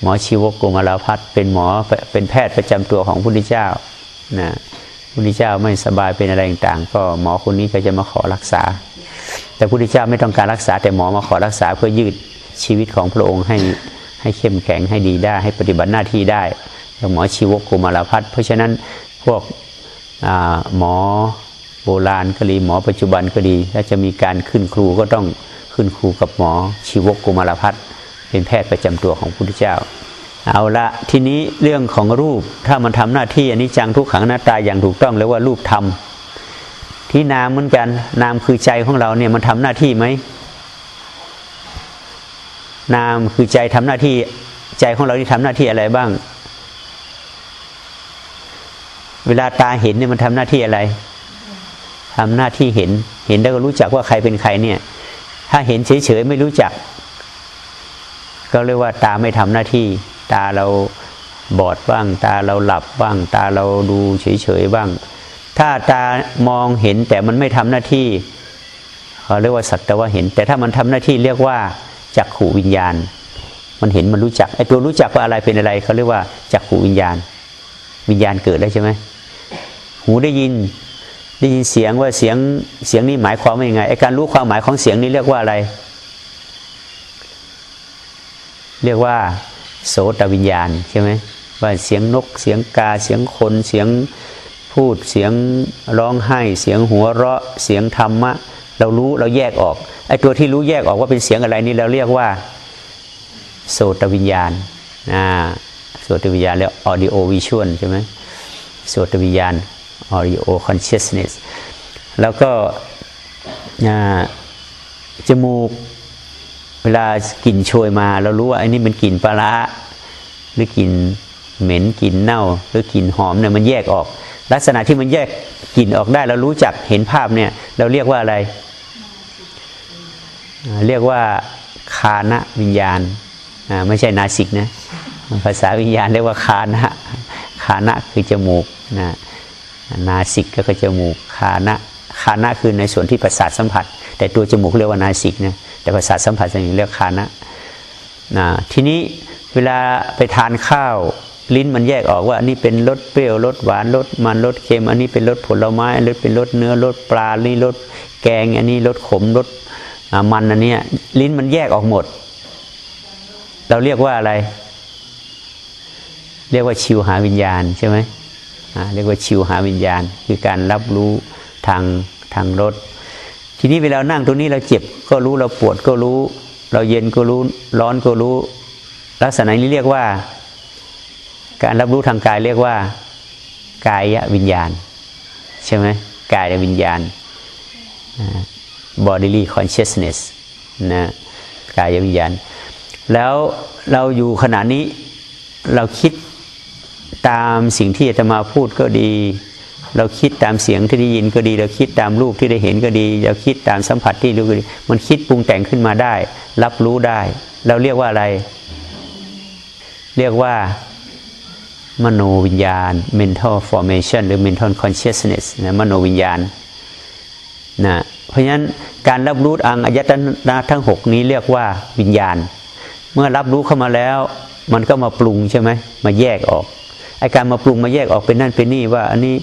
หมอชีวกโกมารพัฒน์เป็นหมอเป็นแพทย์ประจำตัวของพระพุทธเจ้านะพระพุทธเจ้าไม่สบายเป็นอะไรต่างๆก็หมอคนนี้ก็จะมาขอรักษา แต่พระพุทธเจ้าไม่ต้องการรักษาแต่หมอมาขอรักษาเพื่อยืดชีวิตของพระองค์ให้ให้เข้มแข็งให้ดีได้ ให้ปฏิบัติหน้าที่ได้หมอชีวกกุมารพัฒเพราะฉะนั้นพวกหมอโบราณก็ดีหมอปัจจุบันก็ดี ถ้าจะมีการขึ้นครูก็ต้องขึ้นครูกับหมอชีวกกุมารพัฒเป็นแพทย์ประจำตัวของพระพุทธเจ้า เอาละทีนี้เรื่องของรูปถ้ามันทำหน้าที่อันนี้จังทุกขังหน้าตาอย่างถูกต้องเรียกว่ารูปธรรม ที่นามเหมือนกัน นามคือใจของเราเนี่ยมันทำหน้าที่ไหมนามคือใจทำหน้าที่ใจของเราที่ทำหน้าที่อะไรบ้าง เวลาตาเห็นเนี่ยมันทำหน้าที่อะไรทำหน้าที่เห็น เห็นแล้วก็รู้จักว่าใครเป็นใครเนี่ย ถ้าเห็นเฉยๆไม่รู้จัก ก็เรียกว่าตาไม่ทำหน้าที่ ตาเราบอดบ้าง ตาเราหลับบ้าง ตาเราดูเฉยๆบ้าง ถ้าตามองเห็นแต่มันไม่ทำหน้าที่เขาเรียกว่าสักแต่ว่าเห็น แต่ถ้ามันทำหน้าที่เรียกว่าจักขูวิญญาณ มันเห็นมันรู้จักไอ้ตัวรู้จักว่าอะไรเป็นอะไรเขาเรียกว่าจักขูวิญญาณ วิญญาณเกิดแล้วใช่ไหมหูได้ยินได้ยินเสียงว่าเสียงเสียงนี้หมายความว่ายังไงไอ้การรู้ความหมายของเสียงนี้เรียกว่าอะไร เรียกว่าโสตวิญญาณใช่ไหมว่าเสียงนก เสียงกาเสียงคนเสียง พูดเสียงร้องไห้ เสียงหัวเราะเสียงธรรมะ เรารู้เราแยกออกไอ้ตัวที่รู้แยกออกว่าเป็นเสียงอะไรนี่เราเรียกว่าโสตวิญญาณอ่าโสตวิญญาณแล้ว audio visual ใช่ไหมโสตวิญญาณ audio consciousness แล้วก็จมูกเวลากลิ่นโชยมา เรารู้ว่าไอ้นี่มันกลิ่นปลาหรือกลิ่นเหม็นกลิ่นเน่า หรือกลิ่นหอมเนี่ยมันแยกออก ลักษณะที่มันแยกกลิ่นออกได้เรารู้จักเห็นภาพเนี่ย เราเรียกว่าอะไร เรียกว่าคานะวิญญาณไม่ใช่นาสิกนะภาษาวิญญาณเรียกว่าคานะคานะคือจมูกนะนาสิกก็คือจมูกคานะคานะคือในส่วนที่ประสาทสัมผัส แต่ตัวจมูกเรียกว่านาสิกนะแต่ประสาทสัมผัสอย่างนี้เรียกคานะนะทีนี้เวลาไปทานข้าว ลิ้นมันแยกออกว่าอันนี้เป็นรสเปรี้ยวรสหวานรสมันรสเค็ม อันนี้เป็นรสผลไม้อันนี้เป็นรสเนื้อรสปลาอันี่รสแกง อันนี้รสขมรสมันอันนี้ลิ้นมันแยกออกหมด เราเรียกว่าอะไร เรียกว่าชิวหาวิญญาณใช่ไหมเรียกว่าชิวหาวิญญาณ คือการรับรู้ทางทางรสทีนี้เวลานั่งตรงนี้เราเจ็บก็รู้เราปวดก็รู้ เราเย็นก็รู้ร้อนก็รู้ ลักษณะนี้เรียกว่า การรับรู้ทางกายเรียกว่ากายวิญญาณ ใช่ไหมกายวิญญาณ bodily consciousness นะกายวิญญาณ แล้วเราอยู่ขณะนี้เราคิดตามสิ่งที่จะมาพูดก็ดี เราคิดตามเสียงที่ได้ยินก็ดี เราคิดตามรูปที่ได้เห็นก็ดี เราคิดตามสัมผัสที่รู้ก็ดี มันคิดปรุงแต่งขึ้นมาได้ รับรู้ได้ เราเรียกว่าอะไร เรียกว่า มโนวิญญาณ mental formation หรือ mental consciousness นะมโนวิญญาณนะเพราะฉะนั้นการรับรู้อังอายตนะทั้งหกนี้เรียกว่าวิญญาณ เมื่อรับรู้เข้ามาแล้ว มันก็มาปรุงใช่ไหมมาแยกออกไอการมาปรุงมาแยกออกเป็นนั่นเป็นนี่ว่าอันนี้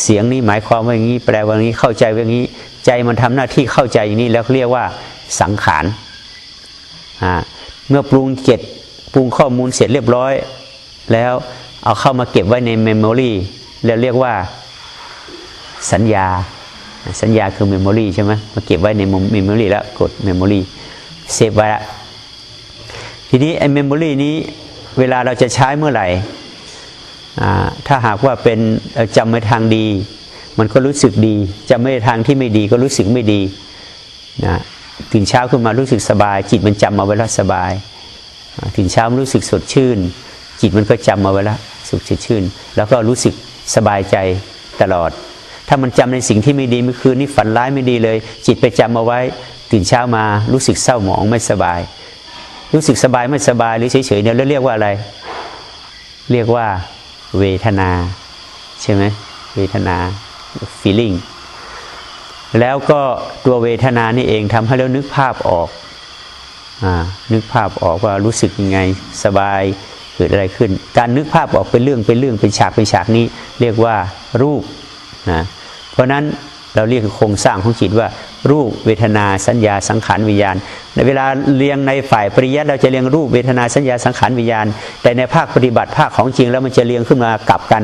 เสียงนี้หมายความว่าอย่างนี้แปลว่าอย่างนี้เข้าใจว่าอย่างนี้ ใจมันทำหน้าที่เข้าใจอย่างนี้แล้วเรียกว่าสังขารเมื่อปรุงเสร็จปรุงข้อมูลเสร็จเรียบร้อย แล้วเอาเข้ามาเก็บไว้ใน memory แล้วเรียกว่าสัญญา สัญญาคือ memory ใช่ไหมมาเก็บไว้ในmemory แล้วกด memory save ไว้ละทีนี้ไอ้ memory นี้เวลาเราจะใช้เมื่อไหร่ถ้าหากว่าเป็นจำในทางดี มันก็รู้สึกดีจำในทางที่ไม่ดีก็รู้สึกไม่ดีนะตื่นเช้าขึ้นมารู้สึกสบาย จิตมันจำมาไว้แล้วสบายตื่นเช้ารู้สึกสดชื่น จิตมันก็จำมาไว้แล้วสดชื่น แล้วก็รู้สึกสบายใจตลอด ถ้ามันจำในสิ่งที่ไม่ดีเมื่อคืนนี้ฝันร้ายไม่ดีเลย จิตไปจำมาไว้ ตื่นเช้ามารู้สึกเศร้าหมองไม่สบาย รู้สึกสบายไม่สบายหรือเฉยๆเนี่ยเรียกว่าอะไร เรียกว่าเวทนา ใช่ไหมเวทนา feeling แล้วก็ตัวเวทนานี่เองทำให้เรานึกภาพออกอนึกภาพออกว่ารู้สึกยังไงสบาย เกิดอะไรขึ้น การนึกภาพออกเป็นเรื่องเป็นเรื่องเป็นฉากเป็นฉากนี้ เรียกว่ารูปนะเพราะนั้นเราเรียกโครงสร้างของจิตว่า รูปเวทนาสัญญาสังขารวิญญาณ ในเวลาเรียงในฝ่ายปริยัติเราจะเรียงรูปเวทนาสัญญาสังขารวิญญาณ แต่ในภาคปฏิบัติภาคของจริงแล้วมันจะเรียงขึ้นมากลับกัน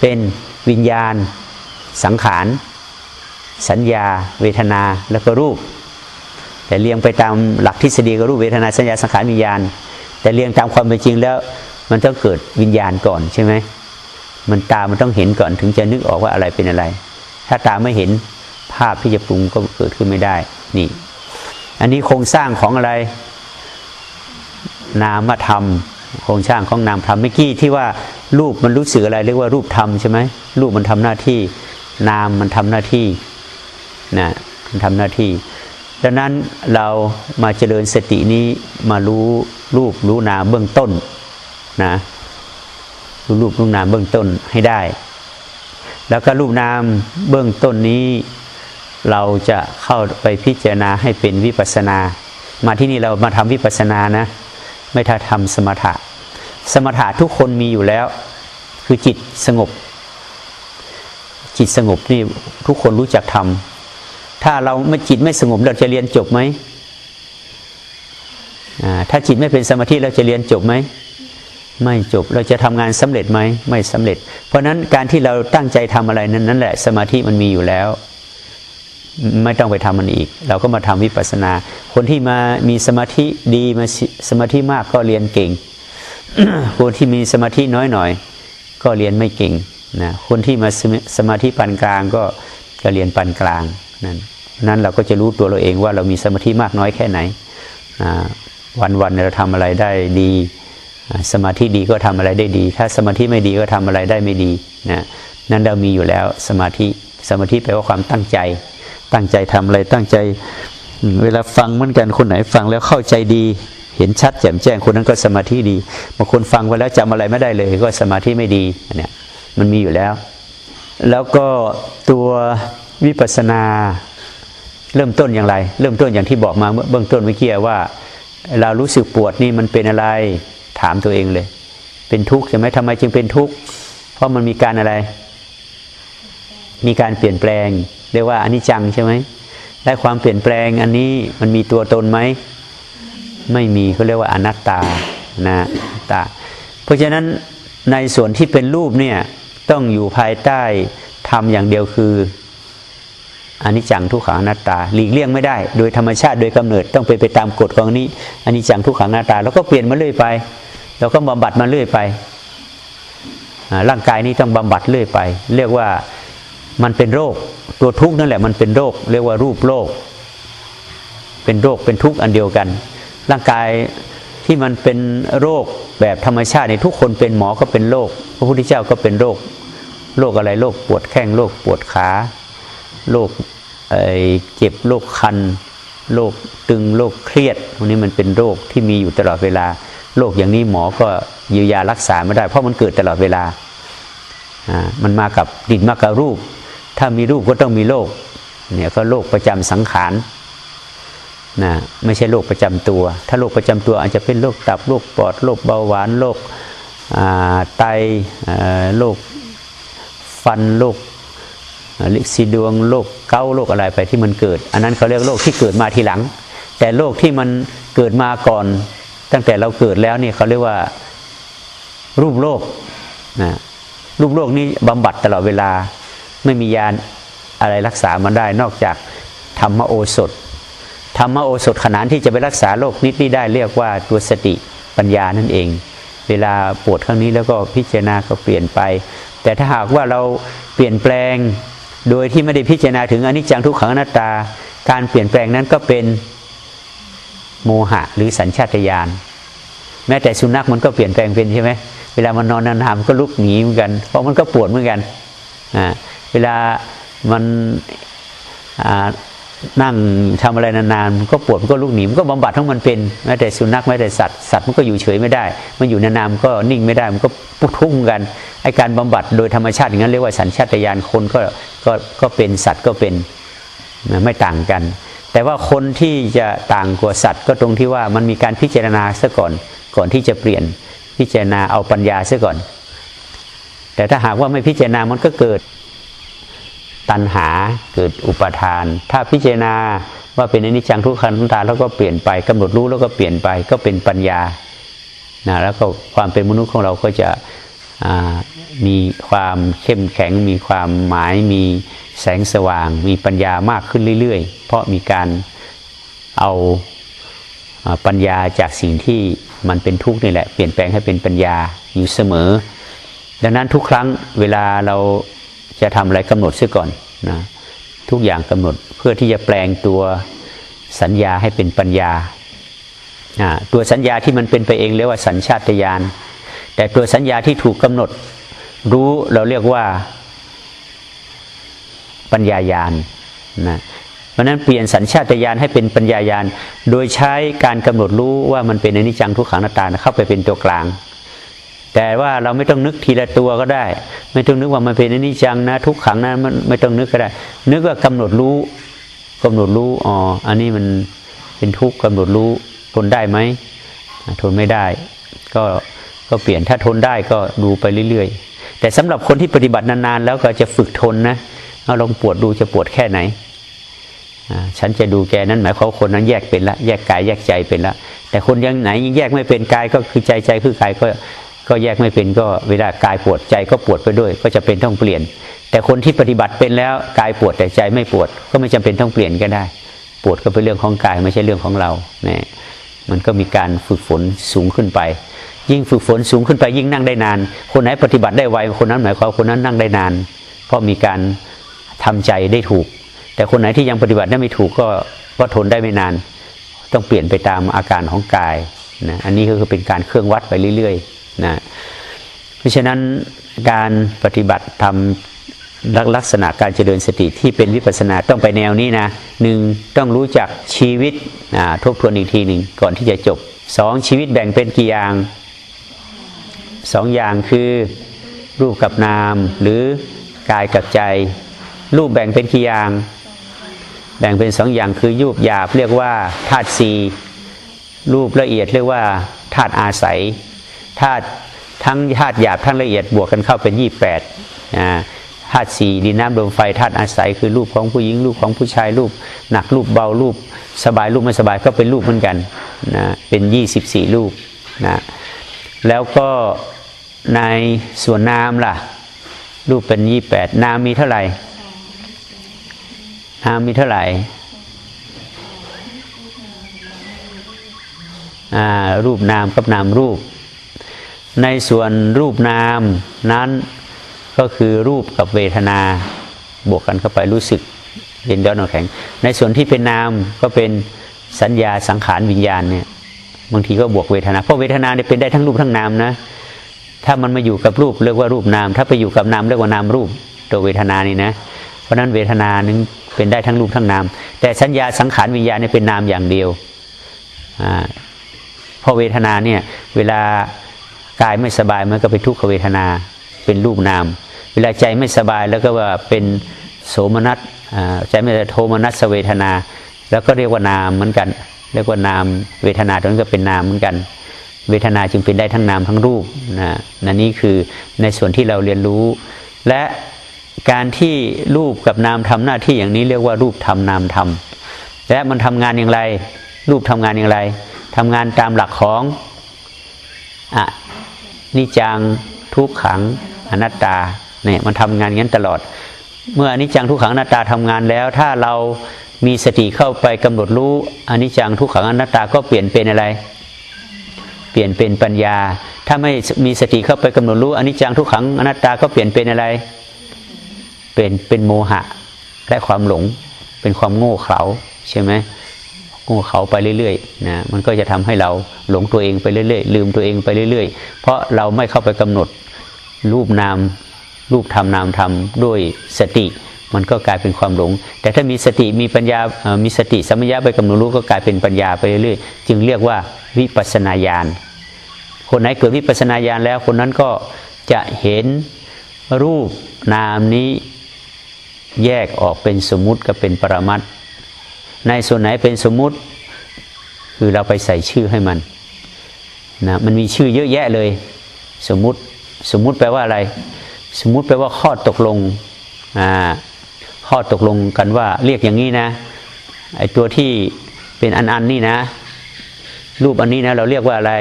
เป็นวิญญาณ สังขาร สัญญา เวทนาแล้วก็รูป แต่เรียงไปตามหลักทฤษฎีก็รูปเวทนาสัญญาสังขารวิญญาณ แต่เรียงตามความเป็นจริงแล้ว มันต้องเกิดวิญญาณก่อนใช่ไหมมันตามันต้องเห็นก่อนถึงจะนึกออกว่าอะไรเป็นอะไร ถ้าตาไม่เห็นภาพที่จะปรุงก็เกิดขึ้นไม่ได้ นี่ อันนี้โครงสร้างของอะไร นามธรรม โครงสร้างของนามธรรมเมื่อกี้ที่ว่ารูปมันรู้สึกอะไร เรียกว่ารูปธรรมใช่ไหมรูปมันทำหน้าที่ นามมันทำหน้าที่นะมันทำหน้าที่ ดังนั้นเรามาเจริญสตินี้มารู้รูปรู้นามเบื้องต้น นะรู้รูปรู้นามเบื้องต้นให้ได้ แล้วก็รูปนามเบื้องต้นนี้ เราจะเข้าไปพิจารณาให้เป็นวิปัสนา มาที่นี่เรามาทำวิปัสสนานะ ไม่ถ้าทำสมถะ สมถะทุกคนมีอยู่แล้ว คือจิตสงบ จิตสงบนี่ทุกคนรู้จักทำถ้าเราไม่จิตไม่สงบเราจะเรียนจบไหมถ้าจิตไม่เป็นสมาธิเราจะเรียนจบไหม ไม่จบ เราจะทำงานสำเร็จไหมไม่สำเร็จ เพราะนั้นการที่เราตั้งใจทำอะไรนั้นนั่นแหละ สมาธิมันมีอยู่แล้ว ไม่ต้องไปทำมันอีก เราก็มาทำวิปัสสนา คนที่มามีสมาธิดีมาสมาธิมากก็เรียนเก่ง คนที่มีสมาธิน้อยหน่อย ก็เรียนไม่เก่งนะคนที่มาสมาธิปานกลางก็ก็เรียนปานกลางนั้นนั้นเราก็จะรู้ตัวเราเองว่าเรามีสมาธิมากน้อยแค่ไหนวันวันเราทำอะไรได้ดี สมาธิดีก็ทำอะไรได้ดี ถ้าสมาธิไม่ดีก็ทำอะไรได้ไม่ดีนะนั่นเรามีอยู่แล้วสมาธิสมาธิแปลว่าความตั้งใจ ตั้งใจทำอะไรตั้งใจเวลาฟังเหมือนกันคนไหนฟังแล้วเข้าใจดี เห็นชัดแจ่มแจ้งคนนั้นก็สมาธิดีบางคนฟังไปแล้วจำอะไรไม่ได้เลยก็สมาธิไม่ดีเนี่ยมันมีอยู่แล้ว แล้วก็ตัววิปัสสนาเริ่มต้นอย่างไร เริ่มต้นอย่างที่บอกมาเบื้องต้นเมื่อกี้ว่า เรารู้สึกปวดนี่มันเป็นอะไร ถามตัวเองเลย เป็นทุกข์ใช่ไหมทำไมจึงเป็นทุกข์ เพราะมันมีการอะไร มีการเปลี่ยนแปลง เรียกว่าอนิจจังใช่ไหมและความเปลี่ยนแปลงอันนี้มันมีตัวตนไหม ไม่มีเขาเรียกว่าอนัตตานะตา เพราะฉะนั้นในส่วนที่เป็นรูปเนี่ยต้องอยู่ภายใต้ทำอย่างเดียวคืออนิจจังทุกขังอนัตตาหลีกเลี่ยงไม่ได้ โดยธรรมชาติโดยกำเนิดต้องไปไปตามกฎของนี้อนิจจังทุกขังอนัตตา แล้วก็เปลี่ยนมาเรื่อยไป เราก็บำบัดมาเรื่อยไปร่างกายนี้ต้องบำบัดเรื่อยไป เรียกว่ามันเป็นโรค ตัวทุกข์นั่นแหละมันเป็นโรค เรียกว่ารูปโรค เป็นโรคเป็นทุกข์อันเดียวกัน ร่างกายที่มันเป็นโรคแบบธรรมชาติในทุกคนเป็นหมอก็เป็นโรคพระพุทธเจ้าก็เป็นโรคโรคอะไรโรคปวดแข้งโรคปวดขาโรคเจ็บโรคคันโรคตึงโรคเครียดพวกนี้มันเป็นโรคที่มีอยู่ตลอดเวลา โรคอย่างนี้หมอก็เยียวยารักษาไม่ได้ เพราะมันเกิดตลอดเวลา มันมากับดินมากับรูป ถ้ามีรูปก็ต้องมีโรค เนี่ยก็โรคประจำสังขารนะไม่ใช่โรคประจำตัว ถ้าโรคประจำตัวอาจจะเป็นโรคตับ โรคปอด โรคเบาหวาน โรคไต โรคฟัน โรคริดสีดวง โรคเกาต์โรคอะไรไปที่มันเกิด อันนั้นเขาเรียกโรคที่เกิดมาทีหลัง แต่โรคที่มันเกิดมาก่อน ตั้งแต่เราเกิดแล้วนี่เขาเรียกว่ารูปโลกนะรูปโลกนี้บำบัดตลอดเวลาไม่มียาอะไรรักษามันได้ นอกจากธรรมโอสถธรรมโอสถขนาดที่จะไปรักษาโรคนิดนี้ได้เรียกว่าตัวสติปัญญานั่นเอง เวลาปวดครั้งนี้แล้วก็พิจารณาก็เปลี่ยนไป แต่ถ้าหากว่าเราเปลี่ยนแปลง โดยที่ไม่ได้พิจารณาถึงอนิจจังทุกขังอนัตตา การเปลี่ยนแปลงนั้นก็เป็น โมหะหรือสัญชาตญาณแม้แต่สุนัขมันก็เปลี่ยนแปลงเป็นใช่ไหมเวลามันนอนนานๆมันก็ลุกหนีเหมือนกัน เพราะมันก็ปวดเหมือนกันอ่าเวลามันนั่งทำอะไรนานๆมันก็ปวดมันก็ลุกหนีมันก็บำบัดทั้งมันเป็นแม้แต่สุนัขแม้แต่สัตว์สัตว์มันก็อยู่เฉยไม่ได้ มันอยู่นานๆมันก็นิ่งไม่ได้มันก็ปุทุ้งกันไอการบำบัดโดยธรรมชาติอย่างนั้นเรียกว่าสัญชาตญาณคนก็ก็ก็เป็นสัตว์ก็เป็นไม่ต่างกัน แต่ว่าคนที่จะต่างกว่าสัตว์ ก็ตรงที่ว่ามันมีการพิจารณาซะก่อน ก่อนที่จะเปลี่ยนพิจารณาเอาปัญญาซะก่อน แต่ถ้าหากว่าไม่พิจารณามันก็เกิดตัณหาเกิดอุปทาน ถ้าพิจารณาว่าเป็นอนิจจังทุกขังทุกตาแล้วก็เปลี่ยนไปกำหนดรู้แล้วก็เปลี่ยนไปก็เป็นปัญญานะแล้วก็ความเป็นมนุษย์ของเราก็จะมีความเข้มแข็งมีความหมายมี แสงสว่างมีปัญญามากขึ้นเรื่อยๆ เพราะมีการเอาปัญญาจากสิ่งที่มันเป็นทุกข์นี่แหละเปลี่ยนแปลงให้เป็นปัญญาอยู่เสมอ ดังนั้นทุกครั้งเวลาเราจะทำอะไรกำหนดเสียก่อนนะทุกอย่างกำหนดเพื่อที่จะแปลงตัวสัญญาให้เป็นปัญญา ตัวสัญญาที่มันเป็นไปเองเรียกว่าสัญชาตญาณแต่ตัวสัญญาที่ถูกกำหนดรู้เราเรียกว่า ปัญญายาณนะเพราะนั้นเปลี่ยนสัญชาตญาณให้เป็นปัญญายาณโดยใช้การกำหนดรู้ว่ามันเป็นอนิจจังทุกขังนาตาเข้าไปเป็นตัวกลาง แต่ว่าเราไม่ต้องนึกทีละตัวก็ได้ ไม่ต้องนึกว่ามันเป็นอนิจจังนะทุกขังนะมันไม่ต้องนึกก็ได้ นึกว่ากำหนดรู้กำหนดรู้อ๋ออันนี้มันเป็นทุกข์กำหนดรู้ทนได้ไหมทนไม่ได้ ก็ก็เปลี่ยนถ้าทนได้ก็ดูไปเรื่อย ๆ แต่สำหรับคนที่ปฏิบัตินานๆ แล้วก็จะฝึกทนนะ เอาลองปวดดูจะปวดแค่ไหนฉันจะดูแกนั้นหมายความคนนั้นแยกเป็นละแยกกายแยกใจเป็นละ แต่คนยังไหนยังแยกไม่เป็นกายก็คือใจใจคือกายก็ก็แยกไม่เป็นก็เวลากายปวดใจก็ปวดไปด้วย ก็จะเป็นต้องเปลี่ยน แต่คนที่ปฏิบัติเป็นแล้วกายปวดแต่ใจไม่ปวด ก็ไม่จำเป็นต้องเปลี่ยนก็ได้ ปวดก็เป็นเรื่องของกายไม่ใช่เรื่องของเราเนี่ยมันก็มีการฝึกฝนสูงขึ้นไป ยิ่งฝึกฝนสูงขึ้นไปยิ่งนั่งได้นาน คนไหนปฏิบัติได้ไวคนนั้นหมายความคนนั้นนั่งได้นาน เพราะมีการ ทำใจได้ถูก แต่คนไหนที่ยังปฏิบัติได้ไม่ถูกก็ก็ทนได้ไม่นาน ต้องเปลี่ยนไปตามอาการของกายนะอันนี้ก็คือเป็นการเครื่องวัดไปเรื่อยๆนะเพราะฉะนั้นการปฏิบัติทำลักษณะการเจริญสติที่เป็นวิปัสสนาต้องไปแนวนี้นะหนึ่งต้องรู้จักชีวิตอ่าทบทวนอีกทีหนึ่งก่อนที่จะจบสองชีวิตแบ่งเป็นกี่อย่างสองอย่างคือรูปกับนามหรือกายกับใจ รูปแบ่งเป็นกี่อย่าง แบ่งเป็นสองอย่างคือยูบหยาบเรียกว่าธาตุสีรูปละเอียดเรียกว่าธาตุอาศัยธาตุทั้งธาตุหยาบทั้งละเอียดบวกกันเข้าเป็นยี่แปดธาตุสี่ดินน้ำลมไฟธาตุอาศัย คือรูปของผู้หญิงรูปของผู้ชายรูป หนักรูปเบารูป สบายรูปไม่สบายก็เป็นรูปเหมือนกันนะเป็นยี่สิบสี่รูปนะแล้วก็ในส่วนนามล่ะ รูปเป็นยี่แปดนามมีเท่าไหร่ นามมีเท่าไหร่อ่ารูปนามกับนามรูป ในส่วนรูปนามนั้นก็คือรูปกับเวทนา บวกกันเข้าไปรู้สึกเย็นย้อนหนาวแข็ง ในส่วนที่เป็นนามก็เป็นสัญญาสังขารวิญญาณเนี่ยบางทีก็บวกเวทนาเพราะเวทนาเนี่ยเป็นได้ทั้งรูปทั้งนามนะถ้ามันมาอยู่กับรูปเรียกว่ารูปนาม ถ้าไปอยู่กับนามเรียกว่านามรูปตัวเวทนานี่นะ เพราะฉะนั้นเวทนานึง เป็นได้ทั้งรูปทั้งนาม แต่สัญญาสังขารวิญญาณเนี่ยเป็นนามอย่างเดียวเพราะเวทนาเนี่ยเวลากายไม่สบายมันก็เป็นทุกขเวทนาเป็นรูปนาม เวลาใจไม่สบายแล้วก็ว่าเป็นโสมนัสใจไม่โทมนัสเวทนา แล้วก็เรียกว่านามเหมือนกัน เรียกว่านามเวทนาตรงนี้ก็เป็นนามเหมือนกัน เวทนาจึงเป็นได้ทั้งนามทั้งรูปนะนั่นนี่คือในส่วนที่เราเรียนรู้และ การที่รูปกับนามทำหน้าที่อย่างนี้เรียกว่ารูปทำนามทำและมันทำงานอย่างไร รูปทำงานอย่างไรทำงานตามหลักของอะนิจังทุกขังอนัตตาเนี่ยมันทำงานงั้นตลอด เมื่ออนิจังทุกขังอนัตตาทำงานแล้ว ถ้าเรามีสติเข้าไปกำหนดรู้อนิจังทุกขังอนัตตาก็เปลี่ยนเป็นอะไร เปลี่ยนเป็นปัญญา ถ้าไม่มีสติเข้าไปกำหนดรู้อนิจจังทุกขังอนัตตาก็เปลี่ยนเป็นอะไร เป็นเป็นโมหะและความหลง เป็นความโง่เขลาใช่ไหมโง่เขลาไปเรื่อยๆนะมันก็จะทำให้เราหลงตัวเองไปเรื่อยๆ ลืมตัวเองไปเรื่อยๆ เพราะเราไม่เข้าไปกำหนดรูปนาม รูปธรรมนามธรรมด้วยสติมันก็กลายเป็นความหลง แต่ถ้ามีสติมีปัญญา มีสติสัมปชัญญะไปกำหนดรู้ก็กลายเป็นปัญญาไปเรื่อยๆ จึงเรียกว่าวิปัสนาญาณ คนไหนเกิดวิปัสนาญาณแล้วคนนั้นก็จะเห็นรูปนามนี้ แยกออกเป็นสมมุติกับเป็นปรมัตในส่วนไหนเป็นสมมุติ คือเราไปใส่ชื่อให้มันนะมันมีชื่อเยอะแยะเลย สมมุติสมมุติแปลว่าอะไร สมมุติแปลว่าข้อตกลงอ่าข้อตกลงกันว่าเรียกอย่างนี้นะไอตัวที่เป็นอันอันนี่นะ รูปอันนี้นะเราเรียกว่าอะไร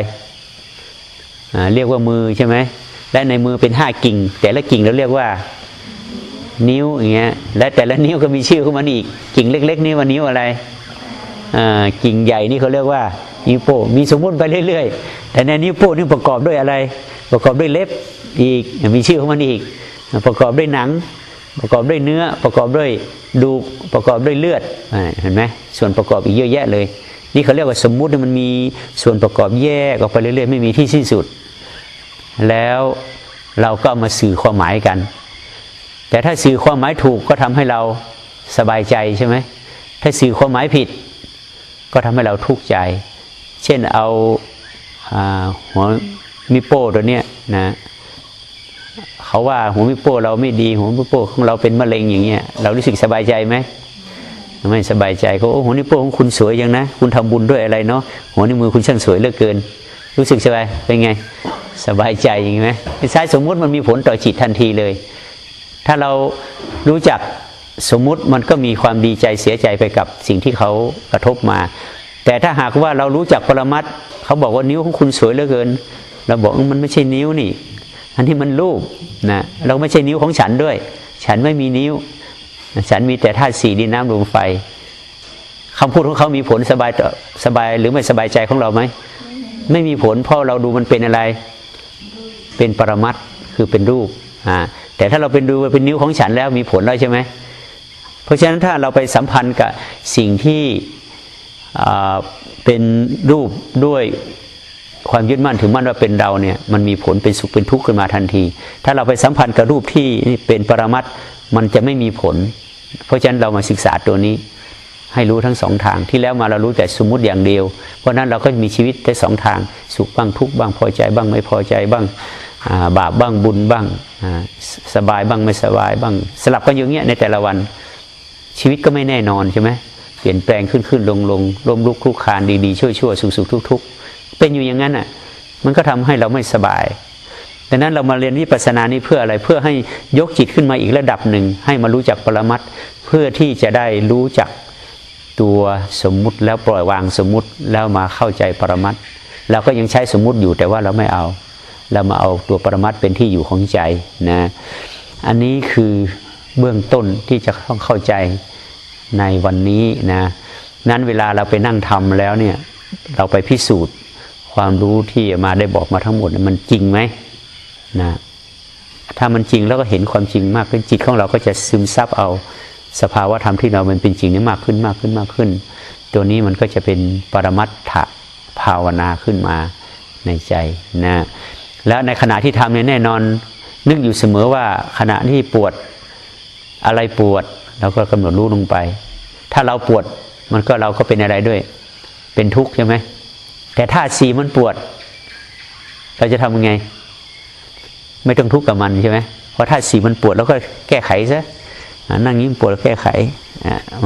อ่าเรียกว่ามือใช่ไหมและในมือเป็นห้ากิ่ง แต่ละกิ่งเราเรียกว่า นิ้วอย่างเงี้ยและแต่ละนิ้วก็มีชื่อของมันอีกกิ่งเล็ก ๆ นี่ว่านิ้วอะไรกิ่งใหญ่นี่เขาเรียกว่านิ้วโป้มีสมมุติไปเรื่อยๆ แต่ในนิ้วโป้นี่ประกอบด้วยอะไร ประกอบด้วยเล็บอีกมีชื่อของมันอีก ประกอบด้วยหนัง ประกอบด้วยเนื้อ ประกอบด้วยดูประกอบด้วยเลือดเห็นไหมส่วนประกอบอีกเยอะแยะเลย นี่เขาเรียกว่าสมมุติมันมีส่วนประกอบแยกออกไปเรื่อยๆ ไม่มีที่สิ้นสุด แล้วเราก็มาสื่อความหมายกัน แต่ถ้าสื่อความหมายถูกก็ทำให้เราสบายใจใช่ไหมถ้าสื่อความหมายผิด ก็ทำให้เราทุกข์ใจ เช่นเอาหัวมิโป้ตัวเนี้ยนะเขาว่าหัวมิโป้เราไม่ดีหัวมิโป้ของเราเป็นมะเร็งอย่างเงี้ยเรารู้สึกสบายใจไหมไม่สบายใจเขาโอ้หนี่วโป้งคุณสวยยังนะ คุณทำบุญด้วยอะไรเนาะหัวนิ้วมือคุณช่างสวยเหลือเกิน รู้สึกสบายเป็นไง สบายใจอย่างไหมใช้สมมุติมันมีผลต่อจิตทันทีเลย ถ้าเรารู้จักสมมุติมันก็มีความดีใจเสียใจไปกับสิ่งที่เขากระทบมา แต่ถ้าหากว่าเรารู้จักปรมัตเขาบอกว่านิ้วของคุณสวยเหลือเกิน เราบอกมันไม่ใช่นิ้วนี่ อันนี้มันรูปนะเราไม่ใช่นิ้วของฉันด้วย ฉันไม่มีนิ้ว ฉันมีแต่ธาตุสี่ดินน้ำลมไฟคำพูดของเขามีผลสบายสบายหรือไม่สบายใจของเราไหมไม่มีผลเพราะเราดูมันเป็นอะไร เป็นปรมัตคือเป็นรูปอ่า แต่ถ้าเราเป็นดูเป็นนิ้วของฉันแล้วมีผลแล้วใช่ไหมเพราะฉะนั้นถ้าเราไปสัมพันธ์กับสิ่งที่เป็นรูปด้วยความยึดมั่นถือมั่นว่าเป็นเราเนี่ยมันมีผลเป็นสุขเป็นทุกข์ขึ้นมาทันที ถ้าเราไปสัมพันธ์กับรูปที่เป็นปรมัตมันจะไม่มีผล เพราะฉะนั้นเรามาศึกษาตัวนี้ ให้รู้ทั้งสองทางที่แล้วมาเรารู้แต่สมมุติอย่างเดียว เพราะนั้นเราก็มีชีวิตได้สองทางสุขบ้างทุกข์บ้างพอใจบ้างไม่พอใจบ้าง บาปบ้างบุญบ้างสบายบ้างไม่สบายบ้าง สลับกันอย่างเงี้ยในแต่ละวัน ชีวิตก็ไม่แน่นอนใช่ไหมเปลี่ยนแปลงขึ้นขึ้นลงลงร่มลุกคลุกคานดีๆชั่วชั่วสุขสุขทุกทุกเป็นอยู่อย่างนั้นอะมันก็ทำให้เราไม่สบายดังนั้นเรามาเรียนวิปัสสนานี้เพื่ออะไรเพื่อให้ยกจิตขึ้นมาอีกระดับหนึ่ง ให้มารู้จักปรมัตเพื่อที่จะได้รู้จักตัวสมมุติแล้วปล่อยวางสมมุติแล้วมาเข้าใจปรมัตเราก็ยังใช้สมมุติอยู่แต่ว่าเราไม่เอา เรามาเอาตัวปรมัตเป็นที่อยู่ของใจนะอันนี้คือเบื้องต้นที่จะต้องเข้าใจในวันนี้นะนั้นเวลาเราไปนั่งทำแล้วเนี่ยเราไปพิสูจน์ความรู้ที่มาได้บอกมาทั้งหมดมันจริงไหมนะถ้ามันจริงแล้วก็เห็นความจริงมากขึ้นจิตของเราก็จะซึมซับเอาสภาวะธรรมที่เรามันเป็นจริงนี้มากขึ้นมากขึ้นมากขึ้น ตัวนี้มันก็จะเป็นปรมัตถภาวนาขึ้นมาในใจนะ แล้วในขณะที่ทำเนี่ยแน่นอน นึกอยู่เสมอว่าขณะที่ปวดอะไรปวดเราก็กำหนดรู้ลงไป ถ้าเราปวดมันก็เราก็เป็นอะไรด้วย เป็นทุกข์ใช่ไหมแต่ถ้าสีมันปวด เราจะทำยังไง ไม่ต้องทุกข์กับมันใช่ไหมเพราะถ้าสีมันปวดแล้วก็แก้ไขซะนั่งยิ้มปวดแก้ไข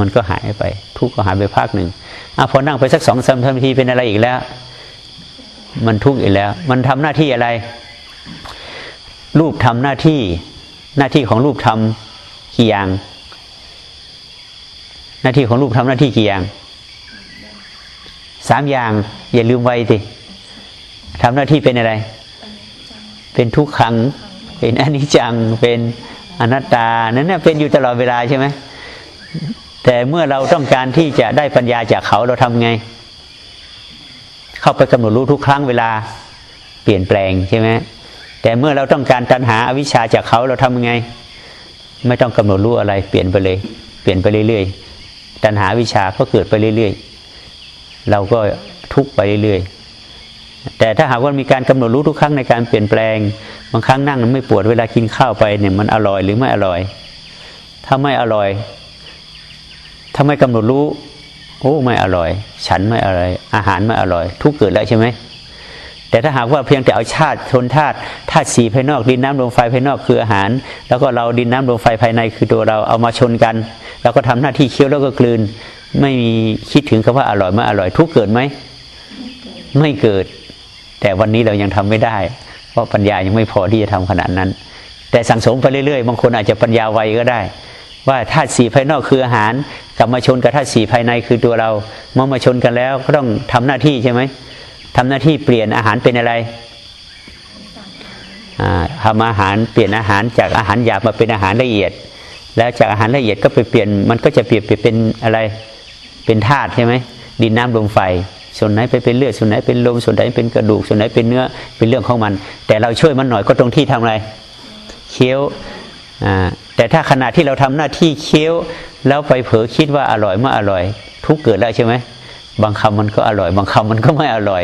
มันก็หายไป ทุกข์ก็หายไปภาคหนึ่งอพอนั่งไปสักสองสามนาทีเป็นอะไรอีกแล้ว มันทุกข์อีกแล้ว มันทำหน้าที่อะไร รูปทำหน้าที่ หน้าที่ของรูปทำกี่อย่าง หน้าที่ของรูปทำหน้าที่กี่อย่างสามอย่าง อย่าลืมไว้สิทำหน้าที่เป็นอะไร เป็นทุกขัง เป็นอนิจจัง เป็นอนัตตา นั้นเน่ยเป็นอยู่ตลอดเวลาใช่ไหมแต่เมื่อเราต้องการที่จะได้ปัญญาจากเขาเราทำไง เข้าไปกำหนดรู้ทุกครั้งเวลาเปลี่ยนแปลงใช่ไหมแต่เมื่อเราต้องการตัณหาอวิชชาจากเขาเราทำยังไง ไม่ต้องกำหนดรู้อะไร เปลี่ยนไปเลย เปลี่ยนไปเรื่อยๆตัณหาวิชาก็เกิดไปเรื่อยๆ เราก็ทุกไปเรื่อยๆ แต่ถ้าหากว่ามีการกำหนดรู้ทุกครั้งในการเปลี่ยนแปลง บางครั้งนั่งไม่ปวดเวลากินข้าวไปเนี่ยมันอร่อยหรือไม่อร่อย ถ้าไม่อร่อย ถ้าไม่กำหนดรู้ โอ้ไม่อร่อย ฉันไม่อร่อย อาหารไม่อร่อย ทุกเกิดแล้วใช่ไหมแต่ถ้าหากว่าเพียงแต่เอาชาติชนธาตุธาตุสีภายนอกดินน้ำลมไฟภายนอกคืออาหาร แล้วก็เราดินน้ำลมไฟภายในคือตัวเราเอามาชนกัน แล้วก็ทำหน้าที่เคี้ยวแล้วก็กลืน ไม่มีคิดถึงคำว่าอร่อยไม่อร่อย ทุกเกิดไหมไม่เกิด แต่วันนี้เรายังทำไม่ได้ เพราะปัญญายังไม่พอที่จะทำขนาดนั้น แต่สั่งสมไปเรื่อยๆ บางคนอาจจะปัญญาไวก็ได้ ว่าธาตุสีภายนอกคืออาหารกลับมาชนกับธาตุสีภายในคือตัวเราเมื่อมาชนกันแล้วก็ต้องทำหน้าที่ใช่ไหมทำหน้าที่เปลี่ยนอาหารเป็นอะไรทำอาหารเปลี่ยนอาหารจากอาหารหยาบมาเป็นอาหารละเอียด แล้วจากอาหารละเอียดก็ไปเปลี่ยนมันก็จะเปลี่ยนไปเป็นอะไรเป็นธาตุใช่ไหมดินน้ำลมไฟ ส่วนไหนไปเป็นเลือดส่วนไหนเป็นลมส่วนไหนเป็นกระดูก ส่วนไหนเป็นเนื้อเป็นเรื่องของมัน แต่เราช่วยมันหน่อยก็ตรงที่ทำอะไรเคี้ยวอ่า แต่ถ้าขณะที่เราทำหน้าที่เคี้ยว แล้วไปเผลอคิดว่าอร่อยเมื่ออร่อย ทุกเกิดแล้วใช่ไหมบางคำมันก็อร่อย บางคำมันก็ไม่อร่อย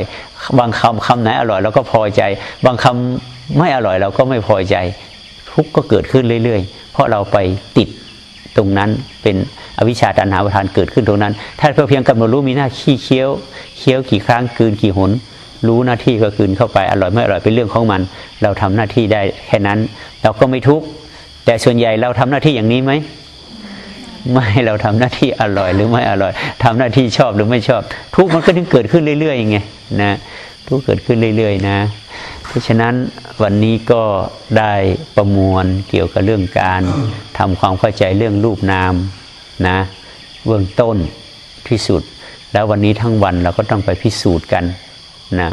บางคำคำไหนอร่อยเราก็พอใจ บางคำไม่อร่อยเราก็ไม่พอใจ ทุกก็เกิดขึ้นเรื่อย ๆ เพราะเราไปติดตรงนั้นเป็นอวิชชาตันหาประทานเกิดขึ้นตรงนั้น ถ้าเพียงกำหนดรู้มีหน้าขี้เคี้ยวเคี้ยวกี่ครั้งคืนกี่หน รู้หน้าที่ก็คืนเข้าไปอร่อยไม่อร่อยเป็นเรื่องของมัน เราทำหน้าที่ได้แค่นั้น เราก็ไม่ทุกข์ แต่ส่วนใหญ่เราทำหน้าที่อย่างนี้ไหมไม่เราทำหน้าที่อร่อยหรือไม่อร่อยทำหน้าที่ชอบหรือไม่ชอบ ทุกมันก็ถึงเกิดขึ้นเรื่อยๆไงนะทุกเกิดขึ้นเรื่อย ๆ นะ เพราะฉะนั้นวันนี้ก็ได้ประมวลเกี่ยวกับเรื่องการทำความเข้าใจเรื่องรูปนามนะเบื้องต้นที่สุด แล้ววันนี้ทั้งวันเราก็ต้องไปพิสูจน์กันนะ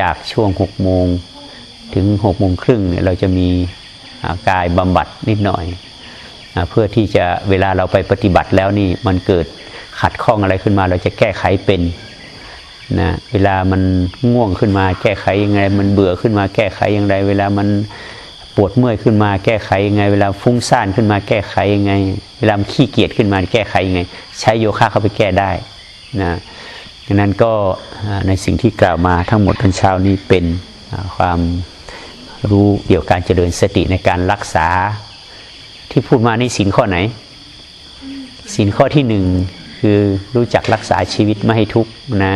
จากช่วงหกโมงถึงหกโมงครึ่งเนี่ยเราจะมี กายบำบัดนิดหน่อยอเพื่อที่จะเวลาเราไปปฏิบัติแล้วนี่มันเกิดขัดข้องอะไรขึ้นมา เราจะแก้ไขเป็นนะเวลามันง่วงขึ้นมาแก้ไขยังไง มันเบื่อขึ้นมาแก้ไขอย่างไร เวลามันปวดเมื่อยขึ้นมาแก้ไขยังไง เวลาฟุ้งซ่านขึ้นมาแก้ไขยังไง เวลามขี้เกียจขึ้นมาแก้ไขยังไง ใช้โยคะเข้าไปแก้ได้นะดังนั้นก็ในสิ่งที่กล่าวมาทั้งหมดทั้งเช้านี้เป็นความ รู้เกี่ยวกับการเจริญสติในการรักษา ที่พูดมาในี่สินข้อไหนสินข้อที่หนึ่งคือรู้จักรักษาชีวิตไม่ให้ทุกข์นะ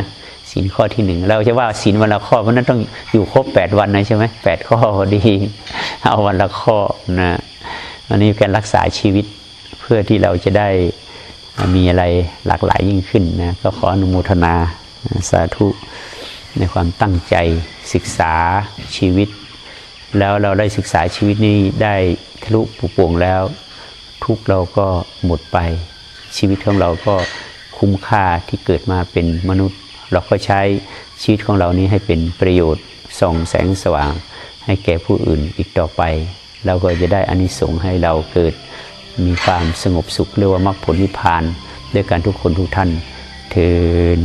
สินข้อที่หนึ่งเราจะว่าสินวันละข้อเพราะนั้นต้องอยู่ครบแปดวันนะใช่ไหมแปดข้อพอดีเอาวันละข้อนะอันนี้การรักษาชีวิตเพื่อที่เราจะได้มีอะไรหลากหลายยิ่งขึ้นนะก็ขออนุโมทนาสาธุในความตั้งใจศึกษาชีวิต แล้วเราได้ศึกษาชีวิตนี้ได้ทะลุปุโป่งแล้ว ทุกเราก็หมดไปชีวิตของเราก็คุ้มค่าที่เกิดมาเป็นมนุษย์ เราก็ใช้ชีวิตของเรานี้ให้เป็นประโยชน์ส่องแสงสว่าง ให้แก่ผู้อื่นอีกต่อไป เราก็จะได้อานิสงส์ให้เราเกิดมีความสงบสุขเรียกว่ามรรคผลนิพพาน ด้วยการทุกคนทุกท่านเทิน